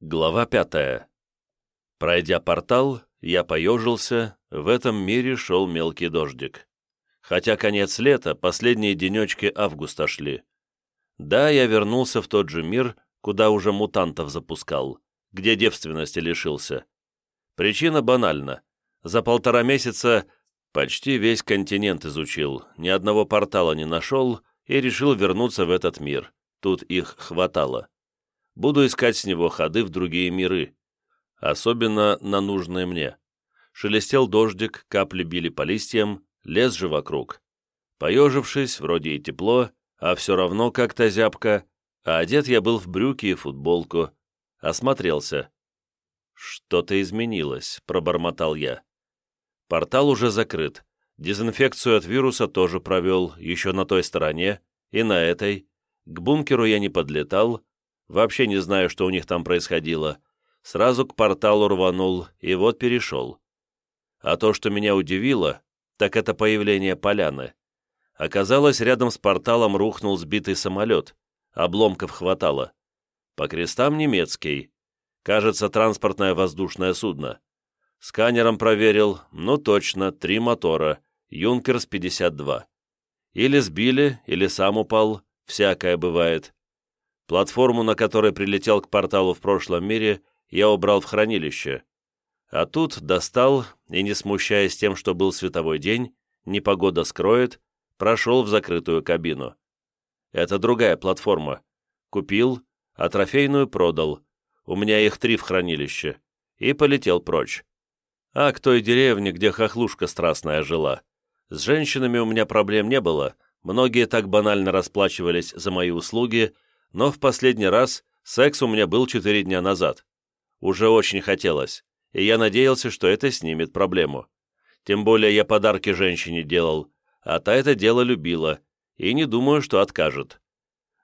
Глава пятая. Пройдя портал, я поежился, в этом мире шел мелкий дождик. Хотя конец лета, последние денечки августа шли. Да, я вернулся в тот же мир, куда уже мутантов запускал, где девственности лишился. Причина банальна. За полтора месяца почти весь континент изучил, ни одного портала не нашел и решил вернуться в этот мир. Тут их хватало. Буду искать с него ходы в другие миры, особенно на нужные мне. Шелестел дождик, капли били по листьям, лес же вокруг. Поежившись, вроде и тепло, а все равно как-то зябко, а одет я был в брюки и футболку. Осмотрелся. «Что-то изменилось», — пробормотал я. Портал уже закрыт. Дезинфекцию от вируса тоже провел, еще на той стороне, и на этой. К бункеру я не подлетал, Вообще не знаю, что у них там происходило. Сразу к порталу рванул, и вот перешел. А то, что меня удивило, так это появление поляны. Оказалось, рядом с порталом рухнул сбитый самолет. Обломков хватало. По крестам немецкий. Кажется, транспортное воздушное судно. Сканером проверил, ну точно, три мотора, Юнкерс-52. Или сбили, или сам упал, всякое бывает. Платформу, на которой прилетел к порталу в прошлом мире, я убрал в хранилище. А тут достал, и не смущаясь тем, что был световой день, непогода скроет, прошел в закрытую кабину. Это другая платформа. Купил, а трофейную продал. У меня их три в хранилище. И полетел прочь. А к той деревне, где хохлушка страстная жила. С женщинами у меня проблем не было, многие так банально расплачивались за мои услуги, но в последний раз секс у меня был четыре дня назад. Уже очень хотелось, и я надеялся, что это снимет проблему. Тем более я подарки женщине делал, а та это дело любила, и не думаю, что откажет.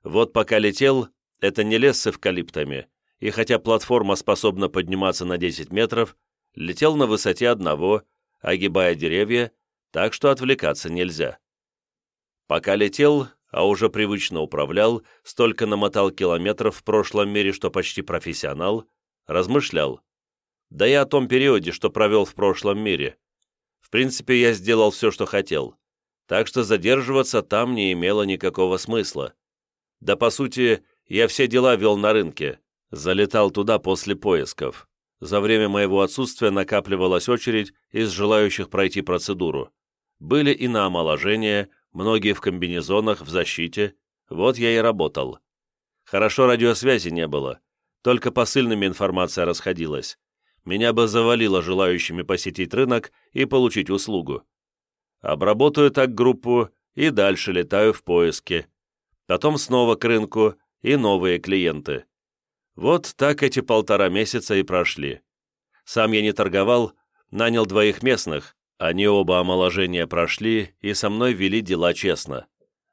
Вот пока летел, это не лес с эвкалиптами, и хотя платформа способна подниматься на 10 метров, летел на высоте одного, огибая деревья, так что отвлекаться нельзя. Пока летел, а уже привычно управлял, столько намотал километров в прошлом мире, что почти профессионал, размышлял. Да и о том периоде, что провел в прошлом мире. В принципе, я сделал все, что хотел, так что задерживаться там не имело никакого смысла. Да, по сути, я все дела вел на рынке, залетал туда после поисков. За время моего отсутствия накапливалась очередь из желающих пройти процедуру. Были и на омоложение, многие в комбинезонах, в защите. Вот я и работал. Хорошо радиосвязи не было, только посыльными информация расходилась. Меня бы завалило желающими посетить рынок и получить услугу. Обработаю так группу и дальше летаю в поиске. Потом снова к рынку и новые клиенты. Вот так эти полтора месяца и прошли. Сам я не торговал, нанял двоих местных, они оба омоложения прошли и со мной вели дела честно.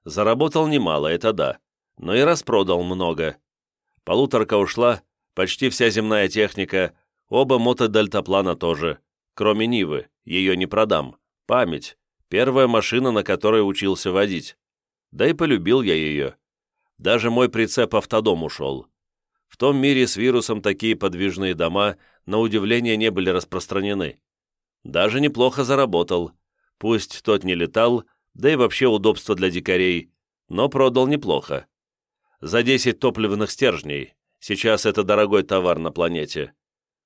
Заработал немало, это да, но и распродал много. Полуторка ушла, почти вся земная техника, оба мотодельтаплана тоже, кроме Нивы, ее не продам. Память, первая машина, на которой учился водить. Да и полюбил я ее. Даже мой прицеп автодом ушел. В том мире с вирусом такие подвижные дома, на удивление, не были распространены. Даже неплохо заработал. Пусть тот не летал, да и вообще удобство для дикарей, но продал неплохо. За 10 топливных стержней. Сейчас это дорогой товар на планете.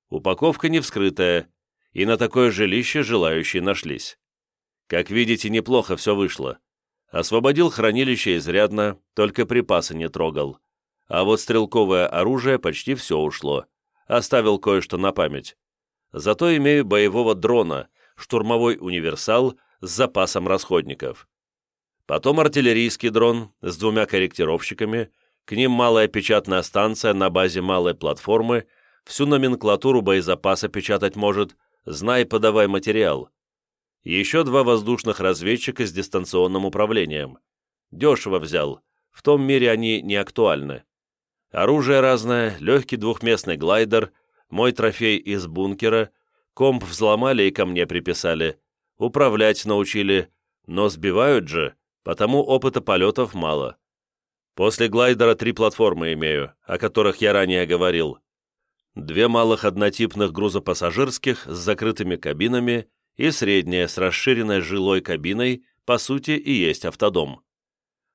Упаковка не вскрытая, и на такое жилище желающие нашлись. Как видите, неплохо все вышло. Освободил хранилище изрядно, только припасы не трогал. А вот стрелковое оружие почти все ушло. Оставил кое-что на память. Зато имею боевого дрона, штурмовой универсал с запасом расходников. Потом артиллерийский дрон с двумя корректировщиками, к ним малая печатная станция на базе малой платформы, всю номенклатуру боезапаса печатать может, знай, подавай материал. Еще два воздушных разведчика с дистанционным управлением. Дешево взял, в том мире они не актуальны. Оружие разное, легкий двухместный глайдер – мой трофей из бункера, комп взломали и ко мне приписали, управлять научили, но сбивают же, потому опыта полетов мало. После глайдера три платформы имею, о которых я ранее говорил. две малых однотипных грузопассажирских с закрытыми кабинами и средняя с расширенной жилой кабиной, по сути, и есть автодом.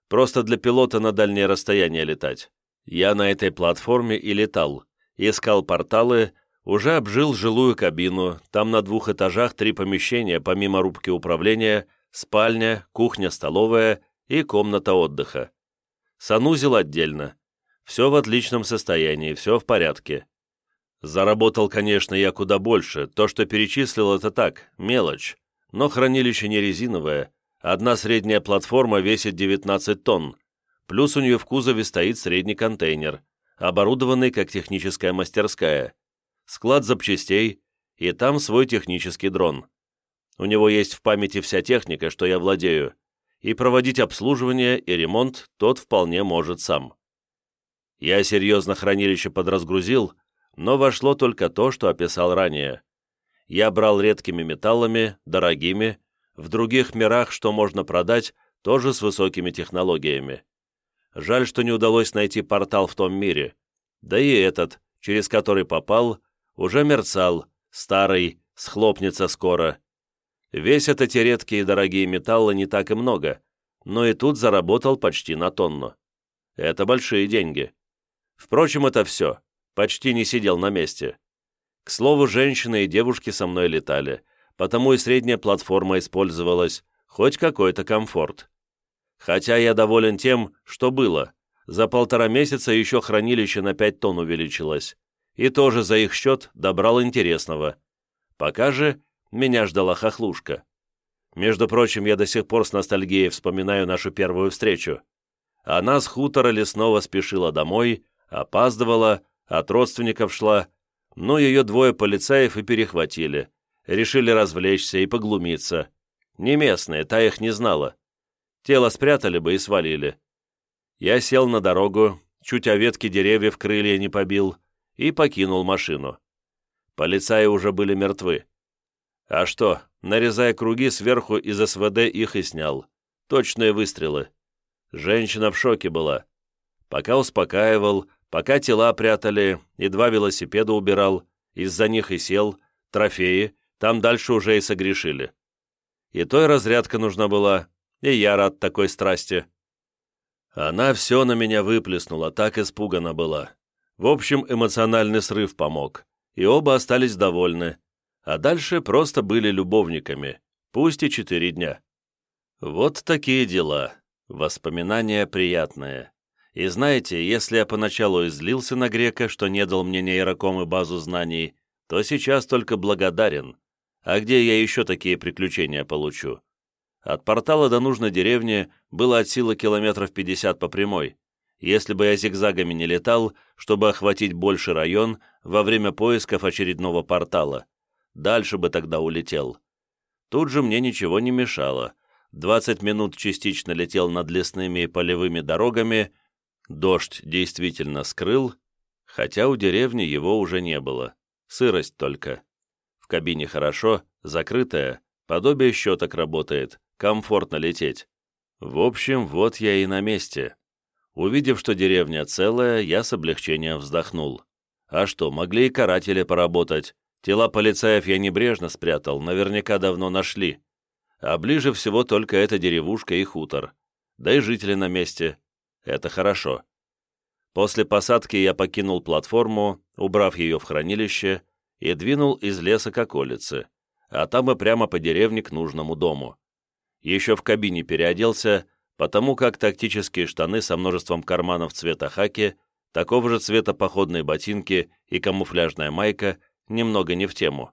Просто для пилота на дальнее расстояние летать. Я на этой платформе и летал, искал порталы, уже обжил жилую кабину, там на двух этажах три помещения, помимо рубки управления, спальня, кухня-столовая и комната отдыха. Санузел отдельно. Все в отличном состоянии, все в порядке. Заработал, конечно, я куда больше, то, что перечислил, это так, мелочь. Но хранилище не резиновое, одна средняя платформа весит 19 тонн, плюс у нее в кузове стоит средний контейнер, оборудованный как техническая мастерская, склад запчастей, и там свой технический дрон. У него есть в памяти вся техника, что я владею, и проводить обслуживание и ремонт тот вполне может сам. Я серьезно хранилище подразгрузил, но вошло только то, что описал ранее. Я брал редкими металлами, дорогими, в других мирах, что можно продать, тоже с высокими технологиями. Жаль, что не удалось найти портал в том мире. Да и этот, через который попал, уже мерцал, старый, схлопнется скоро. Весят эти редкие и дорогие металлы не так и много, но и тут заработал почти на тонну. Это большие деньги. Впрочем, это все почти не сидел на месте. К слову, женщины и девушки со мной летали, потому и средняя платформа использовалась, хоть какой-то комфорт. Хотя я доволен тем, что было. За полтора месяца еще хранилище на 5 тонн увеличилось. И тоже за их счет добрал интересного. Пока же меня ждала хохлушка. Между прочим, я до сих пор с ностальгией вспоминаю нашу первую встречу. Она с хутора лесного спешила домой, опаздывала, от родственников шла, но ее двое полицаев и перехватили. Решили развлечься и поглумиться. Не местные, та их не знала. Тело спрятали бы и свалили. Я сел на дорогу, чуть о ветке деревьев крылья не побил, и покинул машину. Полицаи уже были мертвы. А что, нарезая круги сверху из СВД их и снял. Точные выстрелы. Женщина в шоке была. Пока успокаивал, Пока тела прятали и два велосипеда убирал, из-за них и сел, трофеи, там дальше уже и согрешили. И той разрядка нужна была, и я рад такой страсти. Она все на меня выплеснула, так испугана была. В общем, эмоциональный срыв помог, и оба остались довольны, а дальше просто были любовниками, пусть и четыре дня. Вот такие дела, воспоминания приятные. И знаете, если я поначалу излился на грека, что не дал мне нейроком и базу знаний, то сейчас только благодарен. А где я еще такие приключения получу? От портала до нужной деревни было от силы километров 50 по прямой. Если бы я зигзагами не летал, чтобы охватить больше район во время поисков очередного портала, дальше бы тогда улетел. Тут же мне ничего не мешало. 20 минут частично летел над лесными и полевыми дорогами, Дождь действительно скрыл, хотя у деревни его уже не было. Сырость только. В кабине хорошо, закрытая, подобие щеток работает, комфортно лететь. В общем, вот я и на месте. Увидев, что деревня целая, я с облегчением вздохнул. А что, могли и каратели поработать. Тела полицаев я небрежно спрятал, наверняка давно нашли. А ближе всего только эта деревушка и хутор. Да и жители на месте. Это хорошо. После посадки я покинул платформу, убрав ее в хранилище, и двинул из леса к околице, а там и прямо по деревне к нужному дому. Еще в кабине переоделся, потому как тактические штаны со множеством карманов цвета хаки, такого же цвета походные ботинки и камуфляжная майка немного не в тему.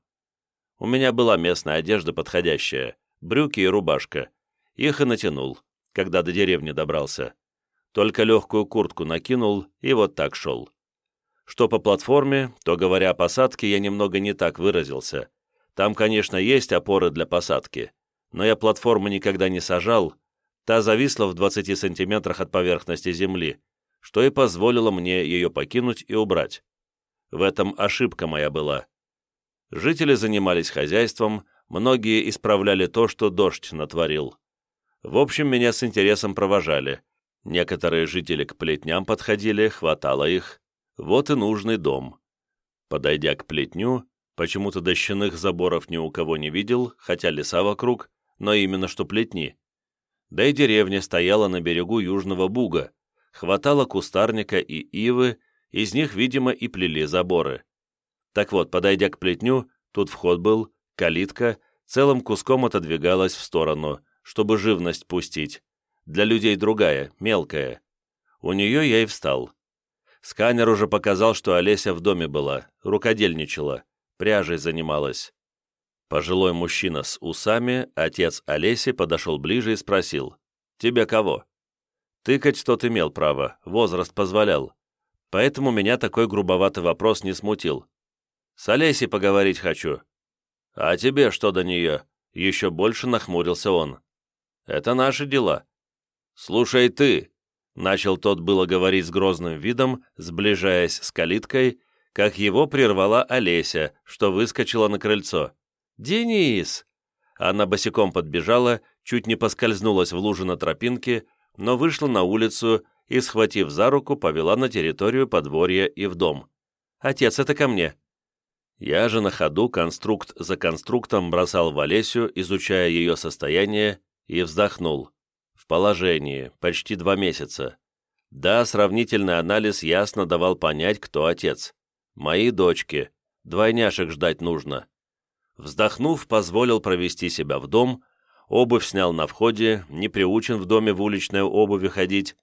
У меня была местная одежда подходящая, брюки и рубашка. Их и натянул, когда до деревни добрался. Только легкую куртку накинул и вот так шел. Что по платформе, то, говоря о посадке, я немного не так выразился. Там, конечно, есть опоры для посадки, но я платформу никогда не сажал, та зависла в 20 сантиметрах от поверхности земли, что и позволило мне ее покинуть и убрать. В этом ошибка моя была. Жители занимались хозяйством, многие исправляли то, что дождь натворил. В общем, меня с интересом провожали, Некоторые жители к плетням подходили, хватало их. Вот и нужный дом. Подойдя к плетню, почему-то дощаных заборов ни у кого не видел, хотя леса вокруг, но именно что плетни. Да и деревня стояла на берегу Южного Буга, хватало кустарника и ивы, из них, видимо, и плели заборы. Так вот, подойдя к плетню, тут вход был, калитка, целым куском отодвигалась в сторону, чтобы живность пустить. Для людей другая, мелкая. У нее я и встал. Сканер уже показал, что Олеся в доме была, рукодельничала, пряжей занималась. Пожилой мужчина с усами, отец Олеси, подошел ближе и спросил, «Тебе кого?» Тыкать тот имел право, возраст позволял. Поэтому меня такой грубоватый вопрос не смутил. «С Олесей поговорить хочу». «А тебе что до нее?» Еще больше нахмурился он. «Это наши дела». «Слушай ты», — начал тот было говорить с грозным видом, сближаясь с калиткой, как его прервала Олеся, что выскочила на крыльцо. «Денис!» Она босиком подбежала, чуть не поскользнулась в луже на тропинке, но вышла на улицу и, схватив за руку, повела на территорию подворья и в дом. «Отец, это ко мне!» Я же на ходу конструкт за конструктом бросал в Олесю, изучая ее состояние, и вздохнул. В положении, почти два месяца. Да, сравнительный анализ ясно давал понять, кто отец. Мои дочки. Двойняшек ждать нужно. Вздохнув, позволил провести себя в дом, обувь снял на входе, не приучен в доме в уличной обуви ходить,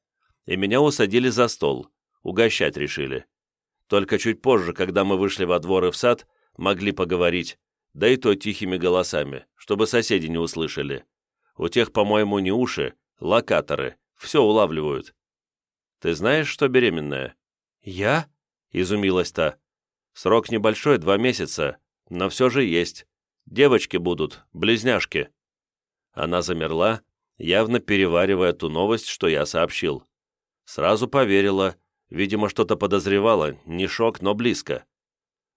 и меня усадили за стол, угощать решили. Только чуть позже, когда мы вышли во двор и в сад, могли поговорить, да и то тихими голосами, чтобы соседи не услышали. У тех, по-моему, не уши, локаторы, все улавливают. «Ты знаешь, что беременная?» «Я?» — изумилась та. «Срок небольшой, два месяца, но все же есть. Девочки будут, близняшки». Она замерла, явно переваривая ту новость, что я сообщил. Сразу поверила, видимо, что-то подозревала, не шок, но близко.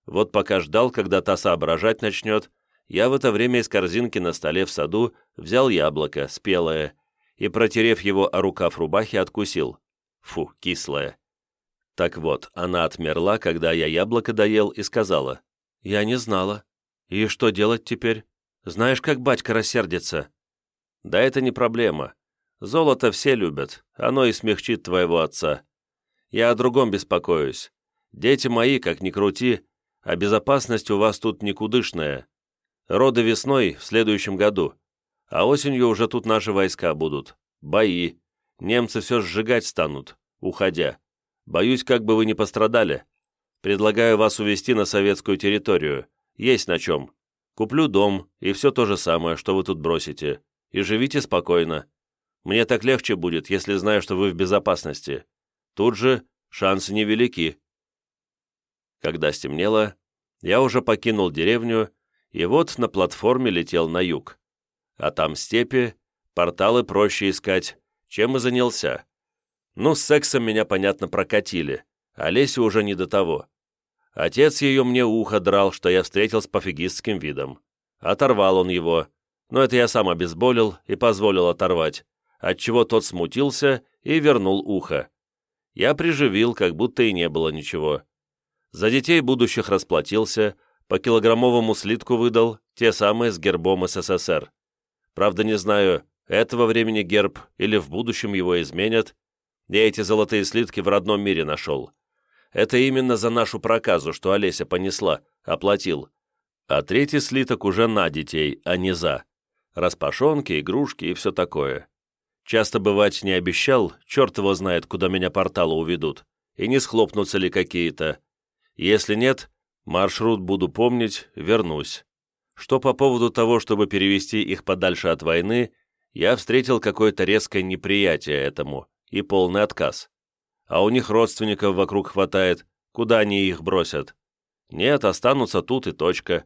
Вот пока ждал, когда та соображать начнет, я в это время из корзинки на столе в саду взял яблоко, спелое, и, протерев его о рукав рубахи, откусил. Фу, кислое. Так вот, она отмерла, когда я яблоко доел, и сказала, «Я не знала. И что делать теперь? Знаешь, как батька рассердится?» «Да это не проблема. Золото все любят, оно и смягчит твоего отца. Я о другом беспокоюсь. Дети мои, как ни крути, а безопасность у вас тут никудышная. Роды весной в следующем году, а осенью уже тут наши войска будут. Бои. Немцы все сжигать станут, уходя. Боюсь, как бы вы не пострадали. Предлагаю вас увезти на советскую территорию. Есть на чем. Куплю дом и все то же самое, что вы тут бросите. И живите спокойно. Мне так легче будет, если знаю, что вы в безопасности. Тут же шансы невелики. Когда стемнело, я уже покинул деревню, и вот на платформе летел на юг. А там степи, порталы проще искать, чем и занялся. Ну, с сексом меня, понятно, прокатили, а Лесе уже не до того. Отец ее мне ухо драл, что я встретил с пофигистским видом. Оторвал он его, но это я сам обезболил и позволил оторвать, отчего тот смутился и вернул ухо. Я приживил, как будто и не было ничего. За детей будущих расплатился, по килограммовому слитку выдал, те самые с гербом СССР. Правда, не знаю, этого времени герб или в будущем его изменят. Я эти золотые слитки в родном мире нашел. Это именно за нашу проказу, что Олеся понесла, оплатил. А третий слиток уже на детей, а не за. Распашонки, игрушки и все такое. Часто бывать не обещал, черт его знает, куда меня порталы уведут, и не схлопнутся ли какие-то. Если нет, маршрут буду помнить, вернусь. Что по поводу того, чтобы перевести их подальше от войны, я встретил какое-то резкое неприятие этому и полный отказ а у них родственников вокруг хватает, куда они их бросят? Нет, останутся тут и точка.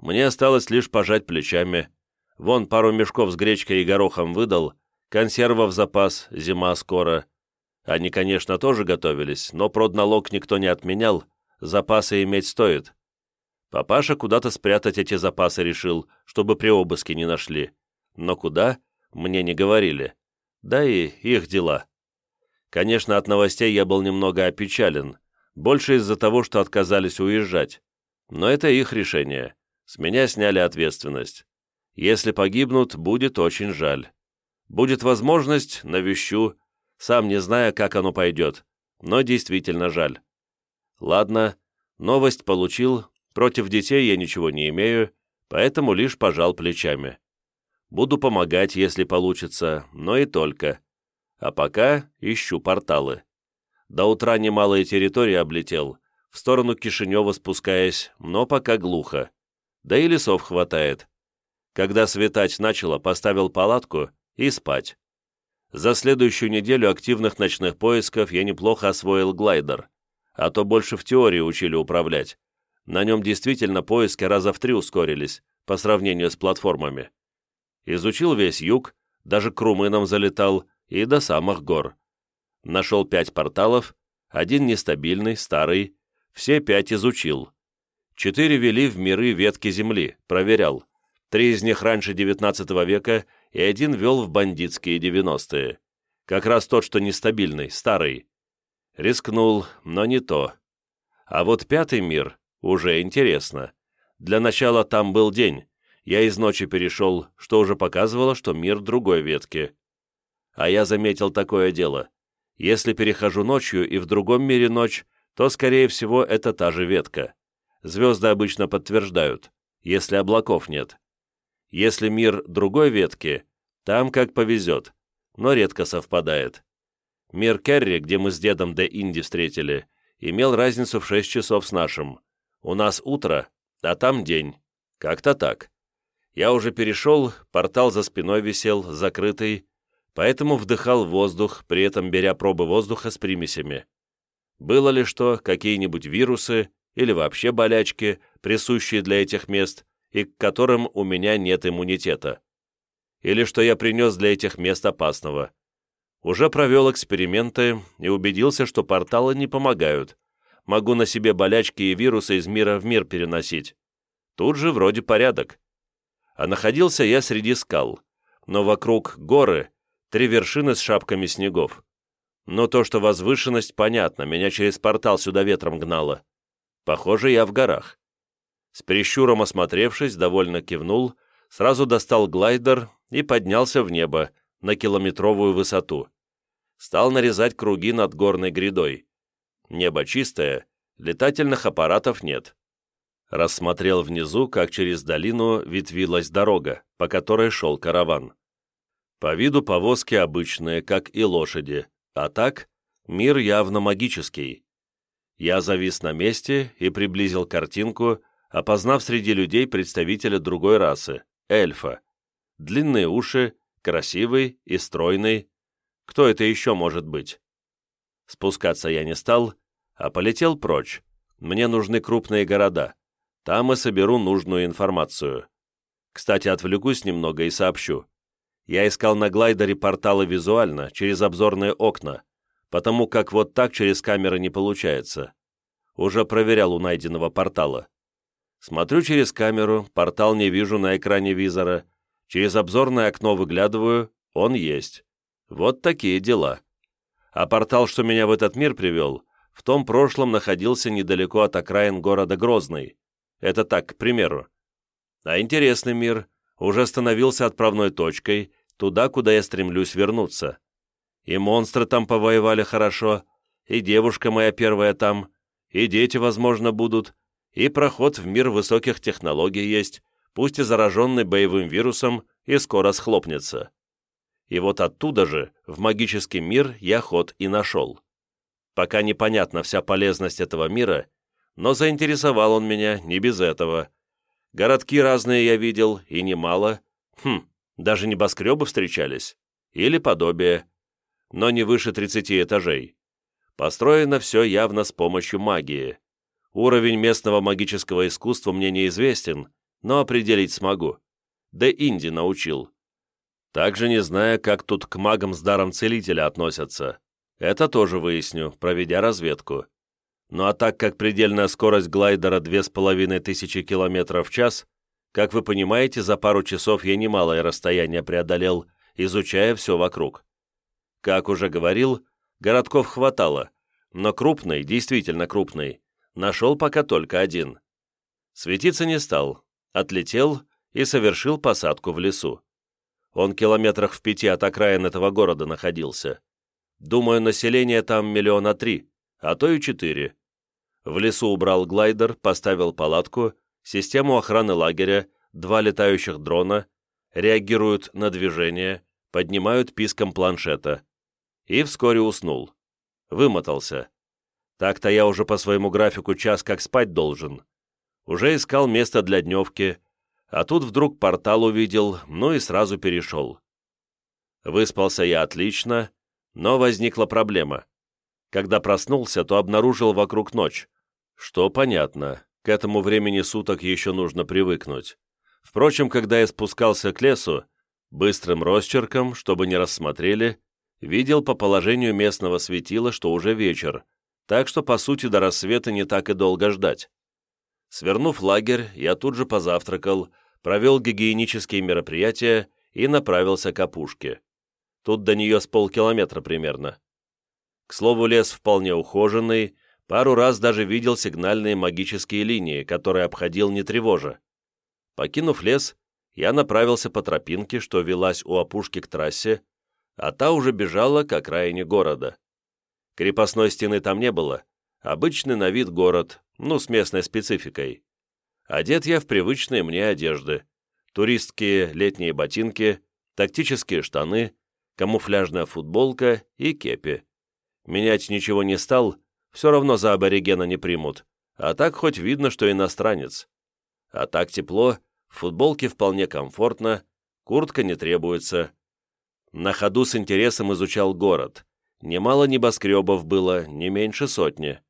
Мне осталось лишь пожать плечами. Вон пару мешков с гречкой и горохом выдал, консервов запас, зима скоро. Они, конечно, тоже готовились, но продналог никто не отменял, запасы иметь стоит. Папаша куда-то спрятать эти запасы решил, чтобы при обыске не нашли. Но куда, мне не говорили. Да и их дела. Конечно, от новостей я был немного опечален. Больше из-за того, что отказались уезжать. Но это их решение. С меня сняли ответственность. Если погибнут, будет очень жаль. Будет возможность, навещу, сам не зная, как оно пойдет, но действительно жаль. Ладно, новость получил, против детей я ничего не имею, поэтому лишь пожал плечами. Буду помогать, если получится, но и только. А пока ищу порталы. До утра немалые территории облетел, в сторону Кишинева спускаясь, но пока глухо. Да и лесов хватает. Когда светать начало, поставил палатку и спать. За следующую неделю активных ночных поисков я неплохо освоил глайдер, а то больше в теории учили управлять. На нем действительно поиски раза в три ускорились по сравнению с платформами. Изучил весь юг, даже к румынам залетал и до самых гор. Нашел пять порталов, один нестабильный, старый, все пять изучил. Четыре вели в миры ветки земли, проверял. Три из них раньше XIX века и один вел в бандитские 90-е. Как раз тот, что нестабильный, старый. Рискнул, но не то. А вот пятый мир уже интересно. Для начала там был день. Я из ночи перешел, что уже показывало, что мир другой ветки. А я заметил такое дело. Если перехожу ночью и в другом мире ночь, то, скорее всего, это та же ветка. Звезды обычно подтверждают, если облаков нет. Если мир другой ветки, там как повезет, но редко совпадает. Мир Керри, где мы с дедом Де Инди встретили, имел разницу в 6 часов с нашим. У нас утро, а там день. Как-то так. Я уже перешел, портал за спиной висел, закрытый, поэтому вдыхал воздух, при этом беря пробы воздуха с примесями. Было ли что, какие-нибудь вирусы или вообще болячки, присущие для этих мест, и к которым у меня нет иммунитета? Или что я принес для этих мест опасного? Уже провел эксперименты и убедился, что порталы не помогают. Могу на себе болячки и вирусы из мира в мир переносить. Тут же вроде порядок. А находился я среди скал, но вокруг горы, три вершины с шапками снегов. Но то, что возвышенность, понятно, меня через портал сюда ветром гнало. Похоже, я в горах. С прищуром осмотревшись, довольно кивнул, сразу достал глайдер и поднялся в небо на километровую высоту. Стал нарезать круги над горной грядой. Небо чистое, летательных аппаратов нет. Рассмотрел внизу, как через долину ветвилась дорога, по которой шел караван. По виду повозки обычные, как и лошади, а так мир явно магический. Я завис на месте и приблизил картинку, опознав среди людей представителя другой расы, эльфа. Длинные уши, красивый и стройный. Кто это еще может быть? Спускаться я не стал, а полетел прочь. Мне нужны крупные города. Там и соберу нужную информацию. Кстати, отвлекусь немного и сообщу. Я искал на глайдере порталы визуально, через обзорные окна, потому как вот так через камеры не получается. Уже проверял у найденного портала. Смотрю через камеру, портал не вижу на экране визора. Через обзорное окно выглядываю, он есть. Вот такие дела. А портал, что меня в этот мир привел, в том прошлом находился недалеко от окраин города Грозный. Это так, к примеру. А интересный мир уже становился отправной точкой, туда, куда я стремлюсь вернуться. И монстры там повоевали хорошо, и девушка моя первая там, и дети, возможно, будут, и проход в мир высоких технологий есть, пусть и зараженный боевым вирусом, и скоро схлопнется. И вот оттуда же, в магический мир, я ход и нашел. Пока непонятна вся полезность этого мира, но заинтересовал он меня не без этого. Городки разные я видел, и немало. Хм, даже небоскребы встречались. Или подобие. Но не выше 30 этажей. Построено все явно с помощью магии. Уровень местного магического искусства мне неизвестен, но определить смогу. Да Инди научил. Также не зная, как тут к магам с даром целителя относятся. Это тоже выясню, проведя разведку. Ну а так как предельная скорость глайдера 2500 км в час, как вы понимаете, за пару часов я немалое расстояние преодолел, изучая все вокруг. Как уже говорил, городков хватало, но крупный, действительно крупный, нашел пока только один. Светиться не стал, отлетел и совершил посадку в лесу. Он километрах в пяти от окраин этого города находился. Думаю, население там миллиона три, а то и четыре. В лесу убрал глайдер, поставил палатку, систему охраны лагеря, два летающих дрона, реагируют на движение, поднимают писком планшета. И вскоре уснул. Вымотался. Так-то я уже по своему графику час как спать должен. Уже искал место для дневки, а тут вдруг портал увидел, ну и сразу перешел. Выспался я отлично, но возникла проблема. Когда проснулся, то обнаружил вокруг ночь. Что понятно, к этому времени суток еще нужно привыкнуть. Впрочем, когда я спускался к лесу, быстрым росчерком, чтобы не рассмотрели, видел по положению местного светила, что уже вечер, так что, по сути, до рассвета не так и долго ждать. Свернув лагерь, я тут же позавтракал, провел гигиенические мероприятия и направился к опушке. Тут до нее с полкилометра примерно. К слову, лес вполне ухоженный, пару раз даже видел сигнальные магические линии, которые обходил не тревожа. Покинув лес, я направился по тропинке, что велась у опушки к трассе, а та уже бежала к окраине города. Крепостной стены там не было, обычный на вид город, ну, с местной спецификой. Одет я в привычные мне одежды. Туристские летние ботинки, тактические штаны, камуфляжная футболка и кепи. Менять ничего не стал, все равно за аборигена не примут, а так хоть видно, что иностранец. А так тепло, в футболке вполне комфортно, куртка не требуется. На ходу с интересом изучал город. Немало небоскребов было, не меньше сотни.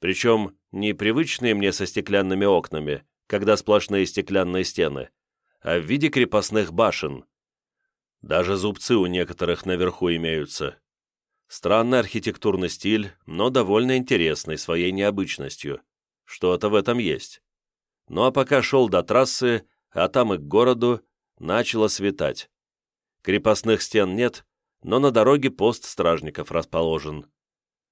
Причем не привычные мне со стеклянными окнами, когда сплошные стеклянные стены, а в виде крепостных башен. Даже зубцы у некоторых наверху имеются. Странный архитектурный стиль, но довольно интересный своей необычностью. Что-то в этом есть. Ну а пока шел до трассы, а там и к городу, начало светать. Крепостных стен нет, но на дороге пост стражников расположен.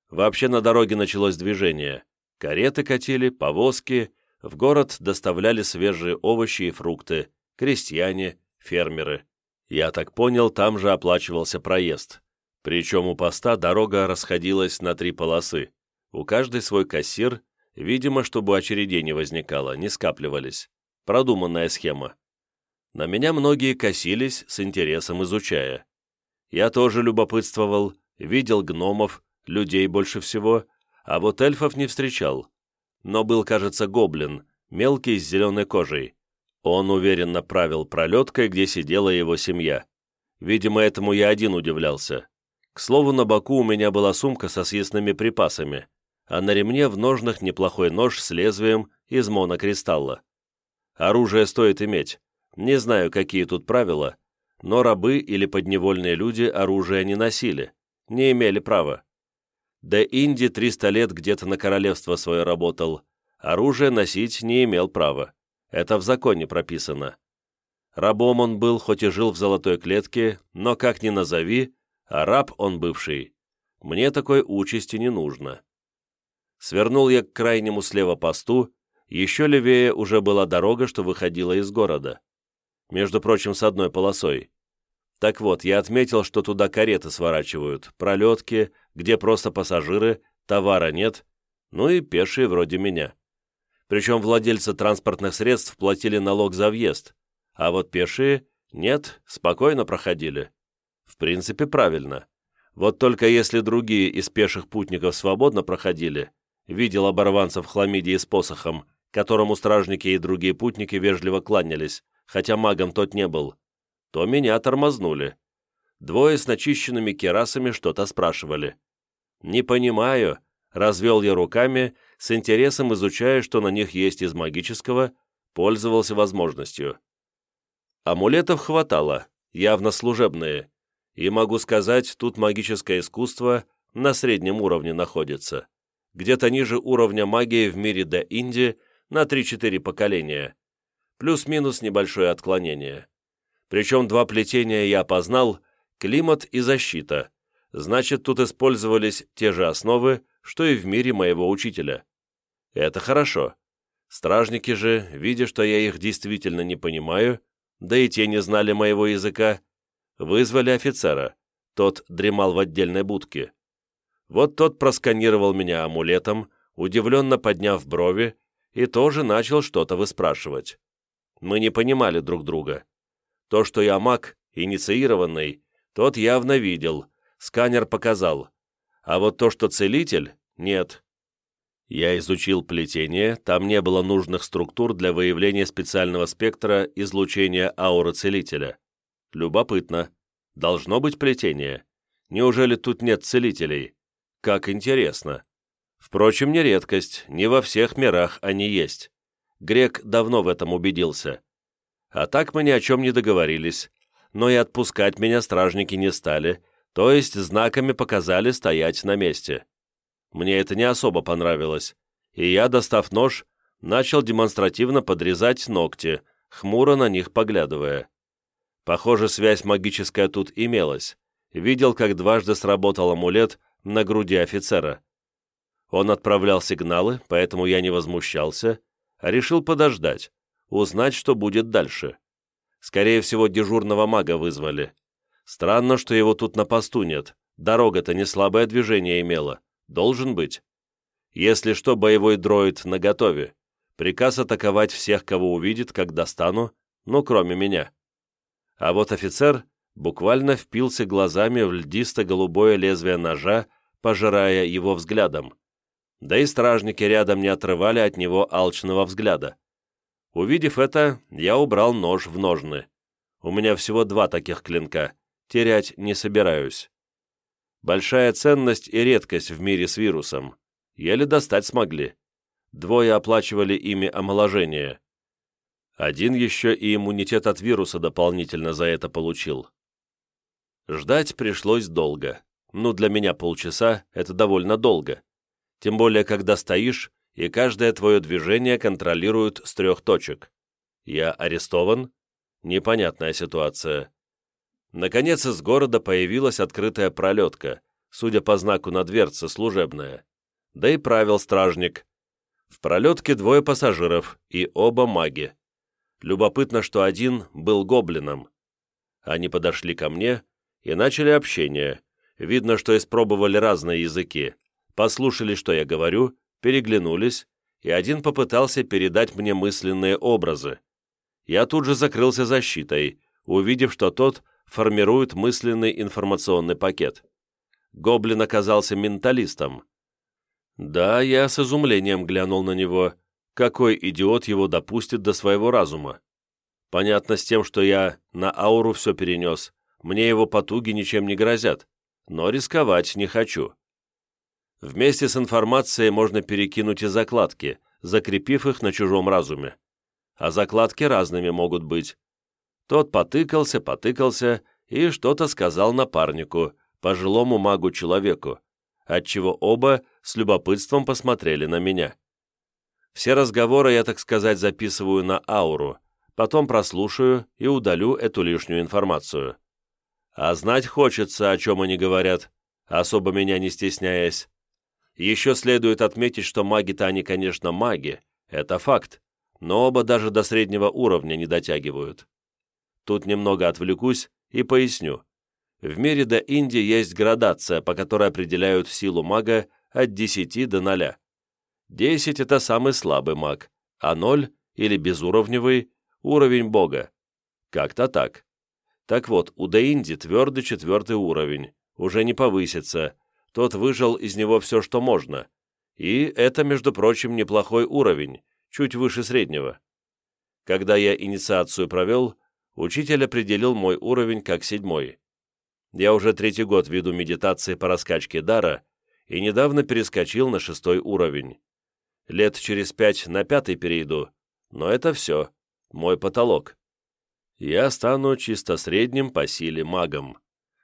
Вообще на дороге началось движение. Кареты катили, повозки, в город доставляли свежие овощи и фрукты, крестьяне, фермеры. Я так понял, там же оплачивался проезд. Причем у поста дорога расходилась на три полосы. У каждой свой кассир, видимо, чтобы очередей не возникало, не скапливались. Продуманная схема. На меня многие косились, с интересом изучая. Я тоже любопытствовал, видел гномов, людей больше всего, а вот эльфов не встречал. Но был, кажется, гоблин, мелкий, с зеленой кожей. Он уверенно правил пролеткой, где сидела его семья. Видимо, этому я один удивлялся. К слову, на боку у меня была сумка со съестными припасами, а на ремне в ножнах неплохой нож с лезвием из монокристалла. Оружие стоит иметь. Не знаю, какие тут правила, но рабы или подневольные люди оружие не носили, не имели права. Да Инди 300 лет где-то на королевство свое работал, оружие носить не имел права. Это в законе прописано. Рабом он был, хоть и жил в золотой клетке, но как ни назови, а раб он бывший. Мне такой участи не нужно. Свернул я к крайнему слева посту, еще левее уже была дорога, что выходила из города. Между прочим, с одной полосой. Так вот, я отметил, что туда кареты сворачивают, пролетки, где просто пассажиры, товара нет, ну и пешие вроде меня. Причем владельцы транспортных средств платили налог за въезд, а вот пешие нет, спокойно проходили. В принципе, правильно. Вот только если другие из пеших путников свободно проходили, видел оборванцев в хламиде с посохом, которому стражники и другие путники вежливо кланялись, хотя магом тот не был, то меня тормознули. Двое с начищенными керасами что-то спрашивали. «Не понимаю», — развел я руками, с интересом изучая, что на них есть из магического, пользовался возможностью. Амулетов хватало, явно служебные, и могу сказать, тут магическое искусство на среднем уровне находится. Где-то ниже уровня магии в мире до Инди на 3-4 поколения. Плюс-минус небольшое отклонение. Причем два плетения я опознал, климат и защита. Значит, тут использовались те же основы, что и в мире моего учителя. Это хорошо. Стражники же, видя, что я их действительно не понимаю, да и те не знали моего языка, вызвали офицера. Тот дремал в отдельной будке. Вот тот просканировал меня амулетом, удивленно подняв брови, и тоже начал что-то выспрашивать. Мы не понимали друг друга. То, что я маг, инициированный, тот явно видел, сканер показал. А вот то, что целитель, нет. Я изучил плетение, там не было нужных структур для выявления специального спектра излучения ауры целителя. Любопытно. Должно быть плетение. Неужели тут нет целителей? Как интересно. Впрочем, не редкость, не во всех мирах они есть. Грек давно в этом убедился. А так мы ни о чем не договорились, но и отпускать меня стражники не стали, то есть знаками показали стоять на месте. Мне это не особо понравилось, и я, достав нож, начал демонстративно подрезать ногти, хмуро на них поглядывая. Похоже, связь магическая тут имелась. Видел, как дважды сработал амулет на груди офицера. Он отправлял сигналы, поэтому я не возмущался, а решил подождать, узнать, что будет дальше. Скорее всего, дежурного мага вызвали. Странно, что его тут на посту нет. Дорога-то не слабое движение имела. Должен быть. Если что, боевой дроид наготове. Приказ атаковать всех, кого увидит, как достану, ну, кроме меня. А вот офицер буквально впился глазами в льдисто-голубое лезвие ножа, пожирая его взглядом. Да и стражники рядом не отрывали от него алчного взгляда. Увидев это, я убрал нож в ножны. У меня всего два таких клинка, терять не собираюсь. Большая ценность и редкость в мире с вирусом. Еле достать смогли. Двое оплачивали ими омоложение. Один еще и иммунитет от вируса дополнительно за это получил. Ждать пришлось долго. Ну, для меня полчаса — это довольно долго. Тем более, когда стоишь, и каждое твое движение контролируют с трех точек. Я арестован? Непонятная ситуация. Наконец из города появилась открытая пролетка, судя по знаку на дверце, служебная. Да и правил стражник. В пролетке двое пассажиров, и оба маги. Любопытно, что один был гоблином. Они подошли ко мне и начали общение. Видно, что испробовали разные языки. Послушали, что я говорю, переглянулись, и один попытался передать мне мысленные образы. Я тут же закрылся защитой, увидев, что тот формирует мысленный информационный пакет. Гоблин оказался менталистом. Да, я с изумлением глянул на него. Какой идиот его допустит до своего разума? Понятно с тем, что я на ауру все перенес. Мне его потуги ничем не грозят. Но рисковать не хочу. Вместе с информацией можно перекинуть и закладки, закрепив их на чужом разуме. А закладки разными могут быть. Тот потыкался, потыкался и что-то сказал напарнику, пожилому магу-человеку, отчего оба с любопытством посмотрели на меня. Все разговоры я, так сказать, записываю на ауру, потом прослушаю и удалю эту лишнюю информацию. А знать хочется, о чем они говорят, особо меня не стесняясь. Еще следует отметить, что маги-то они, конечно, маги, это факт, но оба даже до среднего уровня не дотягивают. Тут немного отвлекусь и поясню. В мире до Индии есть градация, по которой определяют силу мага от 10 до 0. 10 – это самый слабый маг, а 0 или безуровневый – уровень бога. Как-то так. Так вот, у Деинди твердый четвертый уровень, уже не повысится, тот выжил из него все, что можно. И это, между прочим, неплохой уровень, чуть выше среднего. Когда я инициацию провел, Учитель определил мой уровень как седьмой. Я уже третий год веду медитации по раскачке дара и недавно перескочил на шестой уровень. Лет через пять на пятый перейду, но это все, мой потолок. Я стану чисто средним по силе магом.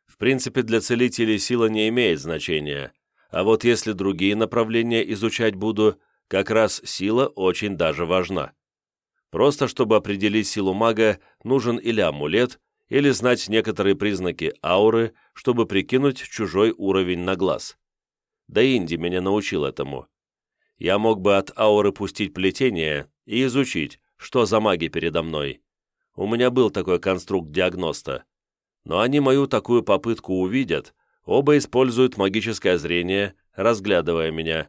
В принципе, для целителей сила не имеет значения, а вот если другие направления изучать буду, как раз сила очень даже важна. Просто чтобы определить силу мага, нужен или амулет, или знать некоторые признаки ауры, чтобы прикинуть чужой уровень на глаз. да Инди меня научил этому. Я мог бы от ауры пустить плетение и изучить, что за маги передо мной. У меня был такой конструкт диагноста. Но они мою такую попытку увидят, оба используют магическое зрение, разглядывая меня.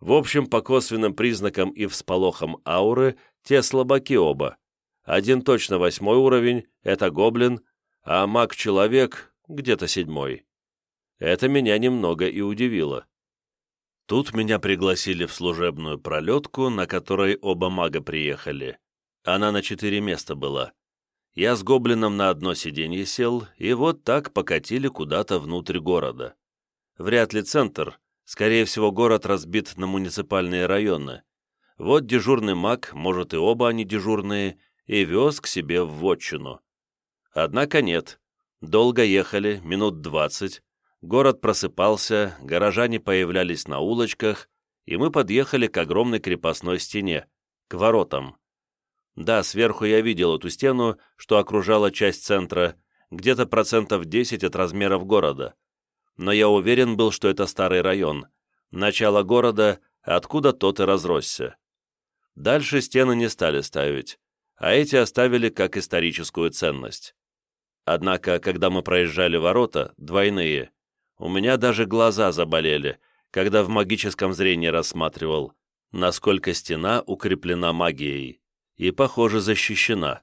В общем, по косвенным признакам и всполохам ауры, те слабаки оба. Один точно восьмой уровень, это гоблин, а маг-человек где-то седьмой. Это меня немного и удивило. Тут меня пригласили в служебную пролетку, на которой оба мага приехали. Она на четыре места была. Я с гоблином на одно сиденье сел, и вот так покатили куда-то внутрь города. Вряд ли центр, скорее всего, город разбит на муниципальные районы. Вот дежурный маг, может и оба они дежурные, и вез к себе в вотчину. Однако нет. Долго ехали, минут двадцать, Город просыпался, горожане появлялись на улочках, и мы подъехали к огромной крепостной стене, к воротам. Да, сверху я видел эту стену, что окружала часть центра, где-то процентов 10 от размеров города. Но я уверен был, что это старый район, начало города, откуда тот и разросся. Дальше стены не стали ставить, а эти оставили как историческую ценность. Однако, когда мы проезжали ворота, двойные, у меня даже глаза заболели, когда в магическом зрении рассматривал, насколько стена укреплена магией и, похоже, защищена.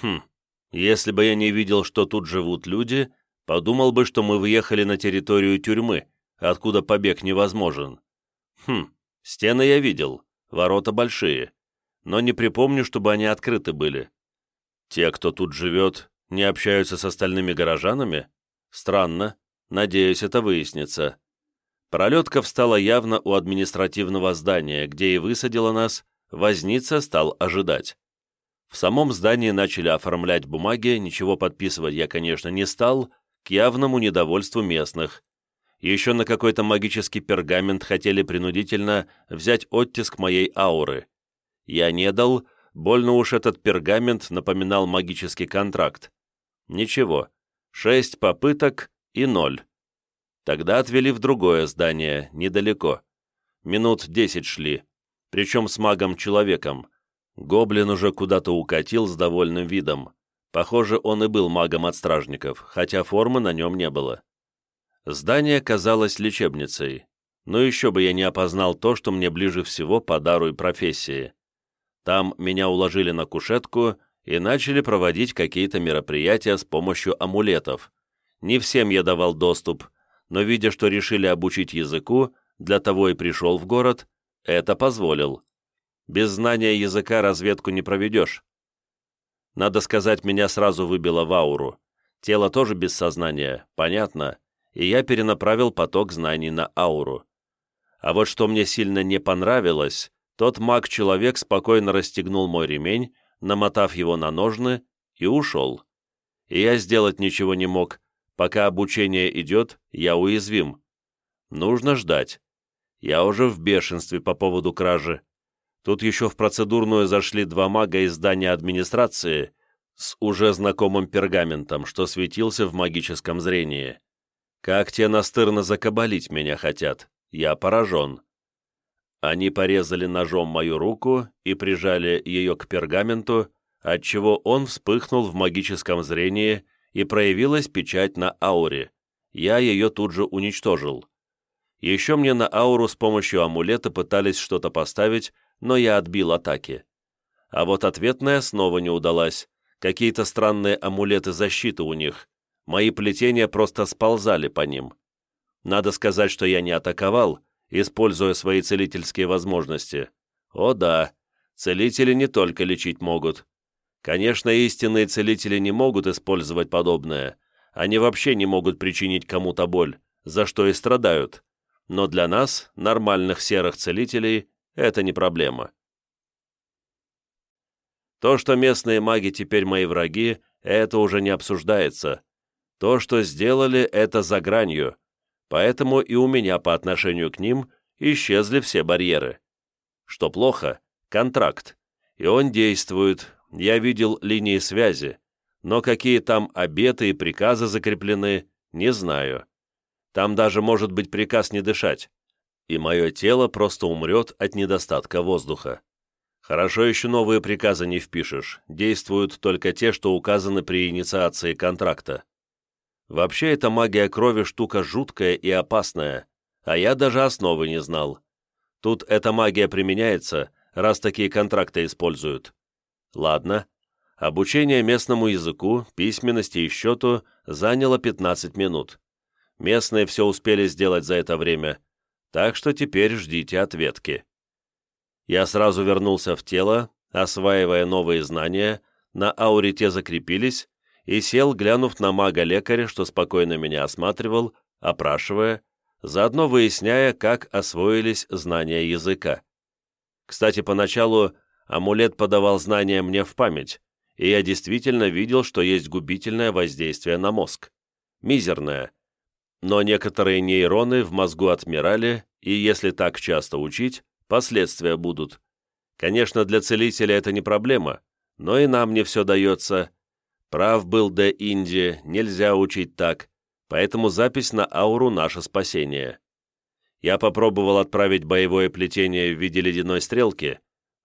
Хм, если бы я не видел, что тут живут люди, подумал бы, что мы въехали на территорию тюрьмы, откуда побег невозможен. Хм, стены я видел, ворота большие, но не припомню, чтобы они открыты были. Те, кто тут живет, не общаются с остальными горожанами? Странно. Надеюсь, это выяснится. Пролетка встала явно у административного здания, где и высадила нас, возница стал ожидать. В самом здании начали оформлять бумаги, ничего подписывать я, конечно, не стал, к явному недовольству местных. Еще на какой-то магический пергамент хотели принудительно взять оттиск моей ауры. Я не дал, больно уж этот пергамент напоминал магический контракт. Ничего, шесть попыток, и ноль. Тогда отвели в другое здание, недалеко. Минут десять шли, причем с магом-человеком. Гоблин уже куда-то укатил с довольным видом. Похоже, он и был магом от стражников, хотя формы на нем не было. Здание казалось лечебницей, но еще бы я не опознал то, что мне ближе всего по дару и профессии. Там меня уложили на кушетку и начали проводить какие-то мероприятия с помощью амулетов, не всем я давал доступ, но, видя, что решили обучить языку, для того и пришел в город, это позволил. Без знания языка разведку не проведешь. Надо сказать, меня сразу выбило в ауру. Тело тоже без сознания, понятно, и я перенаправил поток знаний на ауру. А вот что мне сильно не понравилось, тот маг-человек спокойно расстегнул мой ремень, намотав его на ножны, и ушел. И я сделать ничего не мог, Пока обучение идет, я уязвим. Нужно ждать. Я уже в бешенстве по поводу кражи. Тут еще в процедурную зашли два мага из здания администрации с уже знакомым пергаментом, что светился в магическом зрении. Как те настырно закабалить меня хотят. Я поражен. Они порезали ножом мою руку и прижали ее к пергаменту, отчего он вспыхнул в магическом зрении и проявилась печать на ауре. Я ее тут же уничтожил. Еще мне на ауру с помощью амулета пытались что-то поставить, но я отбил атаки. А вот ответная снова не удалась. Какие-то странные амулеты защиты у них. Мои плетения просто сползали по ним. Надо сказать, что я не атаковал, используя свои целительские возможности. О да, целители не только лечить могут, Конечно, истинные целители не могут использовать подобное. Они вообще не могут причинить кому-то боль, за что и страдают. Но для нас, нормальных серых целителей, это не проблема. То, что местные маги теперь мои враги, это уже не обсуждается. То, что сделали, это за гранью. Поэтому и у меня по отношению к ним исчезли все барьеры. Что плохо? Контракт. И он действует, я видел линии связи, но какие там обеты и приказы закреплены, не знаю. Там даже может быть приказ не дышать, и мое тело просто умрет от недостатка воздуха. Хорошо еще новые приказы не впишешь, действуют только те, что указаны при инициации контракта. Вообще, эта магия крови штука жуткая и опасная, а я даже основы не знал. Тут эта магия применяется, раз такие контракты используют. Ладно. Обучение местному языку, письменности и счету заняло 15 минут. Местные все успели сделать за это время, так что теперь ждите ответки. Я сразу вернулся в тело, осваивая новые знания, на ауре те закрепились, и сел, глянув на мага-лекаря, что спокойно меня осматривал, опрашивая, заодно выясняя, как освоились знания языка. Кстати, поначалу амулет подавал знания мне в память, и я действительно видел, что есть губительное воздействие на мозг. Мизерное. Но некоторые нейроны в мозгу отмирали, и если так часто учить, последствия будут. Конечно, для целителя это не проблема, но и нам не все дается. Прав был Д. Инди, нельзя учить так, поэтому запись на ауру – наше спасение. Я попробовал отправить боевое плетение в виде ледяной стрелки,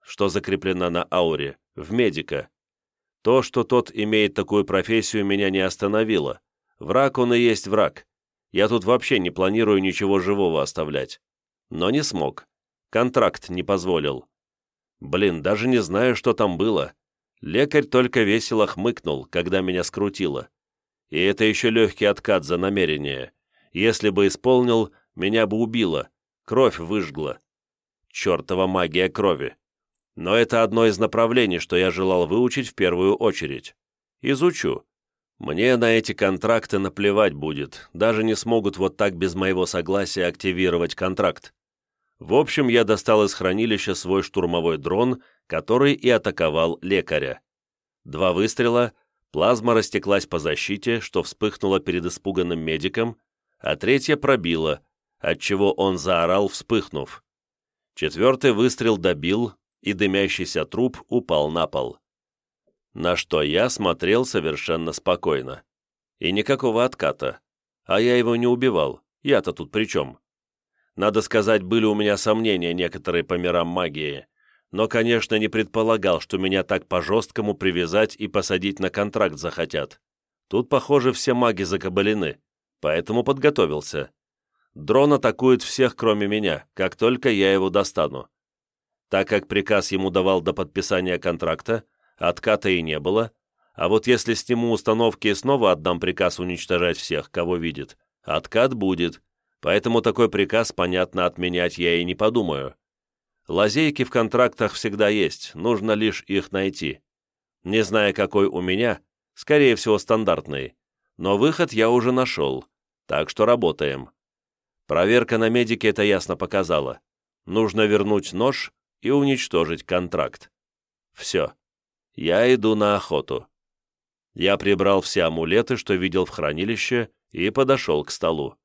что закреплено на ауре, в медика. То, что тот имеет такую профессию, меня не остановило. Враг он и есть враг. Я тут вообще не планирую ничего живого оставлять. Но не смог. Контракт не позволил. Блин, даже не знаю, что там было. Лекарь только весело хмыкнул, когда меня скрутило. И это еще легкий откат за намерение. Если бы исполнил, меня бы убило. Кровь выжгла. Чертова магия крови. Но это одно из направлений, что я желал выучить в первую очередь. Изучу. Мне на эти контракты наплевать будет, даже не смогут вот так без моего согласия активировать контракт. В общем, я достал из хранилища свой штурмовой дрон, который и атаковал лекаря. Два выстрела, плазма растеклась по защите, что вспыхнуло перед испуганным медиком, а третья пробила, отчего он заорал, вспыхнув. Четвертый выстрел добил, и дымящийся труп упал на пол. На что я смотрел совершенно спокойно. И никакого отката. А я его не убивал, я-то тут при чем? Надо сказать, были у меня сомнения некоторые по мирам магии, но, конечно, не предполагал, что меня так по-жесткому привязать и посадить на контракт захотят. Тут, похоже, все маги закабалены, поэтому подготовился. Дрон атакует всех, кроме меня, как только я его достану. Так как приказ ему давал до подписания контракта, отката и не было, а вот если сниму установки и снова отдам приказ уничтожать всех, кого видит, откат будет, поэтому такой приказ, понятно, отменять я и не подумаю. Лазейки в контрактах всегда есть, нужно лишь их найти. Не зная, какой у меня, скорее всего, стандартный, но выход я уже нашел, так что работаем. Проверка на медике это ясно показала. Нужно вернуть нож и уничтожить контракт. Все. Я иду на охоту. Я прибрал все амулеты, что видел в хранилище, и подошел к столу.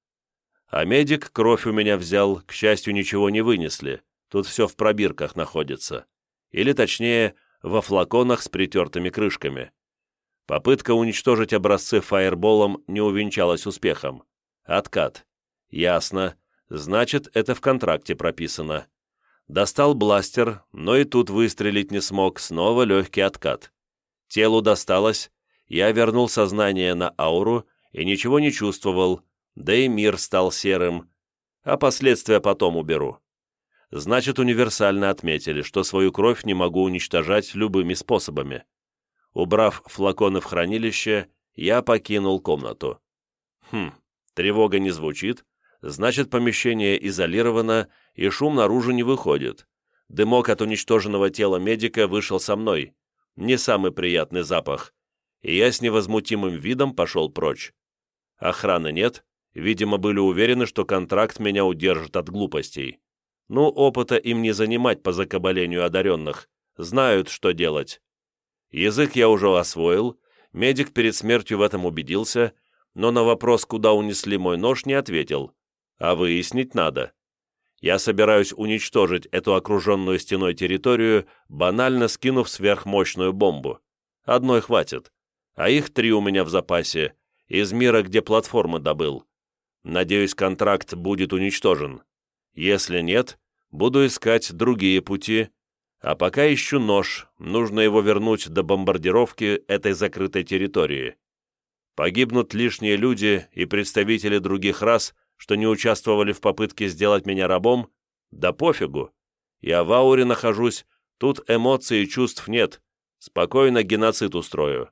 А медик кровь у меня взял, к счастью, ничего не вынесли. Тут все в пробирках находится. Или, точнее, во флаконах с притертыми крышками. Попытка уничтожить образцы фаерболом не увенчалась успехом. Откат. Ясно. Значит, это в контракте прописано. Достал бластер, но и тут выстрелить не смог, снова легкий откат. Телу досталось, я вернул сознание на ауру и ничего не чувствовал, да и мир стал серым, а последствия потом уберу. Значит, универсально отметили, что свою кровь не могу уничтожать любыми способами. Убрав флаконы в хранилище, я покинул комнату. Хм, тревога не звучит, значит, помещение изолировано, и шум наружу не выходит. Дымок от уничтоженного тела медика вышел со мной. Не самый приятный запах. И я с невозмутимым видом пошел прочь. Охраны нет, Видимо, были уверены, что контракт меня удержит от глупостей. Ну, опыта им не занимать по закабалению одаренных. Знают, что делать. Язык я уже освоил, медик перед смертью в этом убедился, но на вопрос, куда унесли мой нож, не ответил. А выяснить надо. Я собираюсь уничтожить эту окруженную стеной территорию, банально скинув сверхмощную бомбу. Одной хватит. А их три у меня в запасе, из мира, где платформы добыл. Надеюсь, контракт будет уничтожен. Если нет, буду искать другие пути, а пока ищу нож, нужно его вернуть до бомбардировки этой закрытой территории. Погибнут лишние люди и представители других рас, что не участвовали в попытке сделать меня рабом, да пофигу. Я в ауре нахожусь, тут эмоций и чувств нет, спокойно геноцид устрою.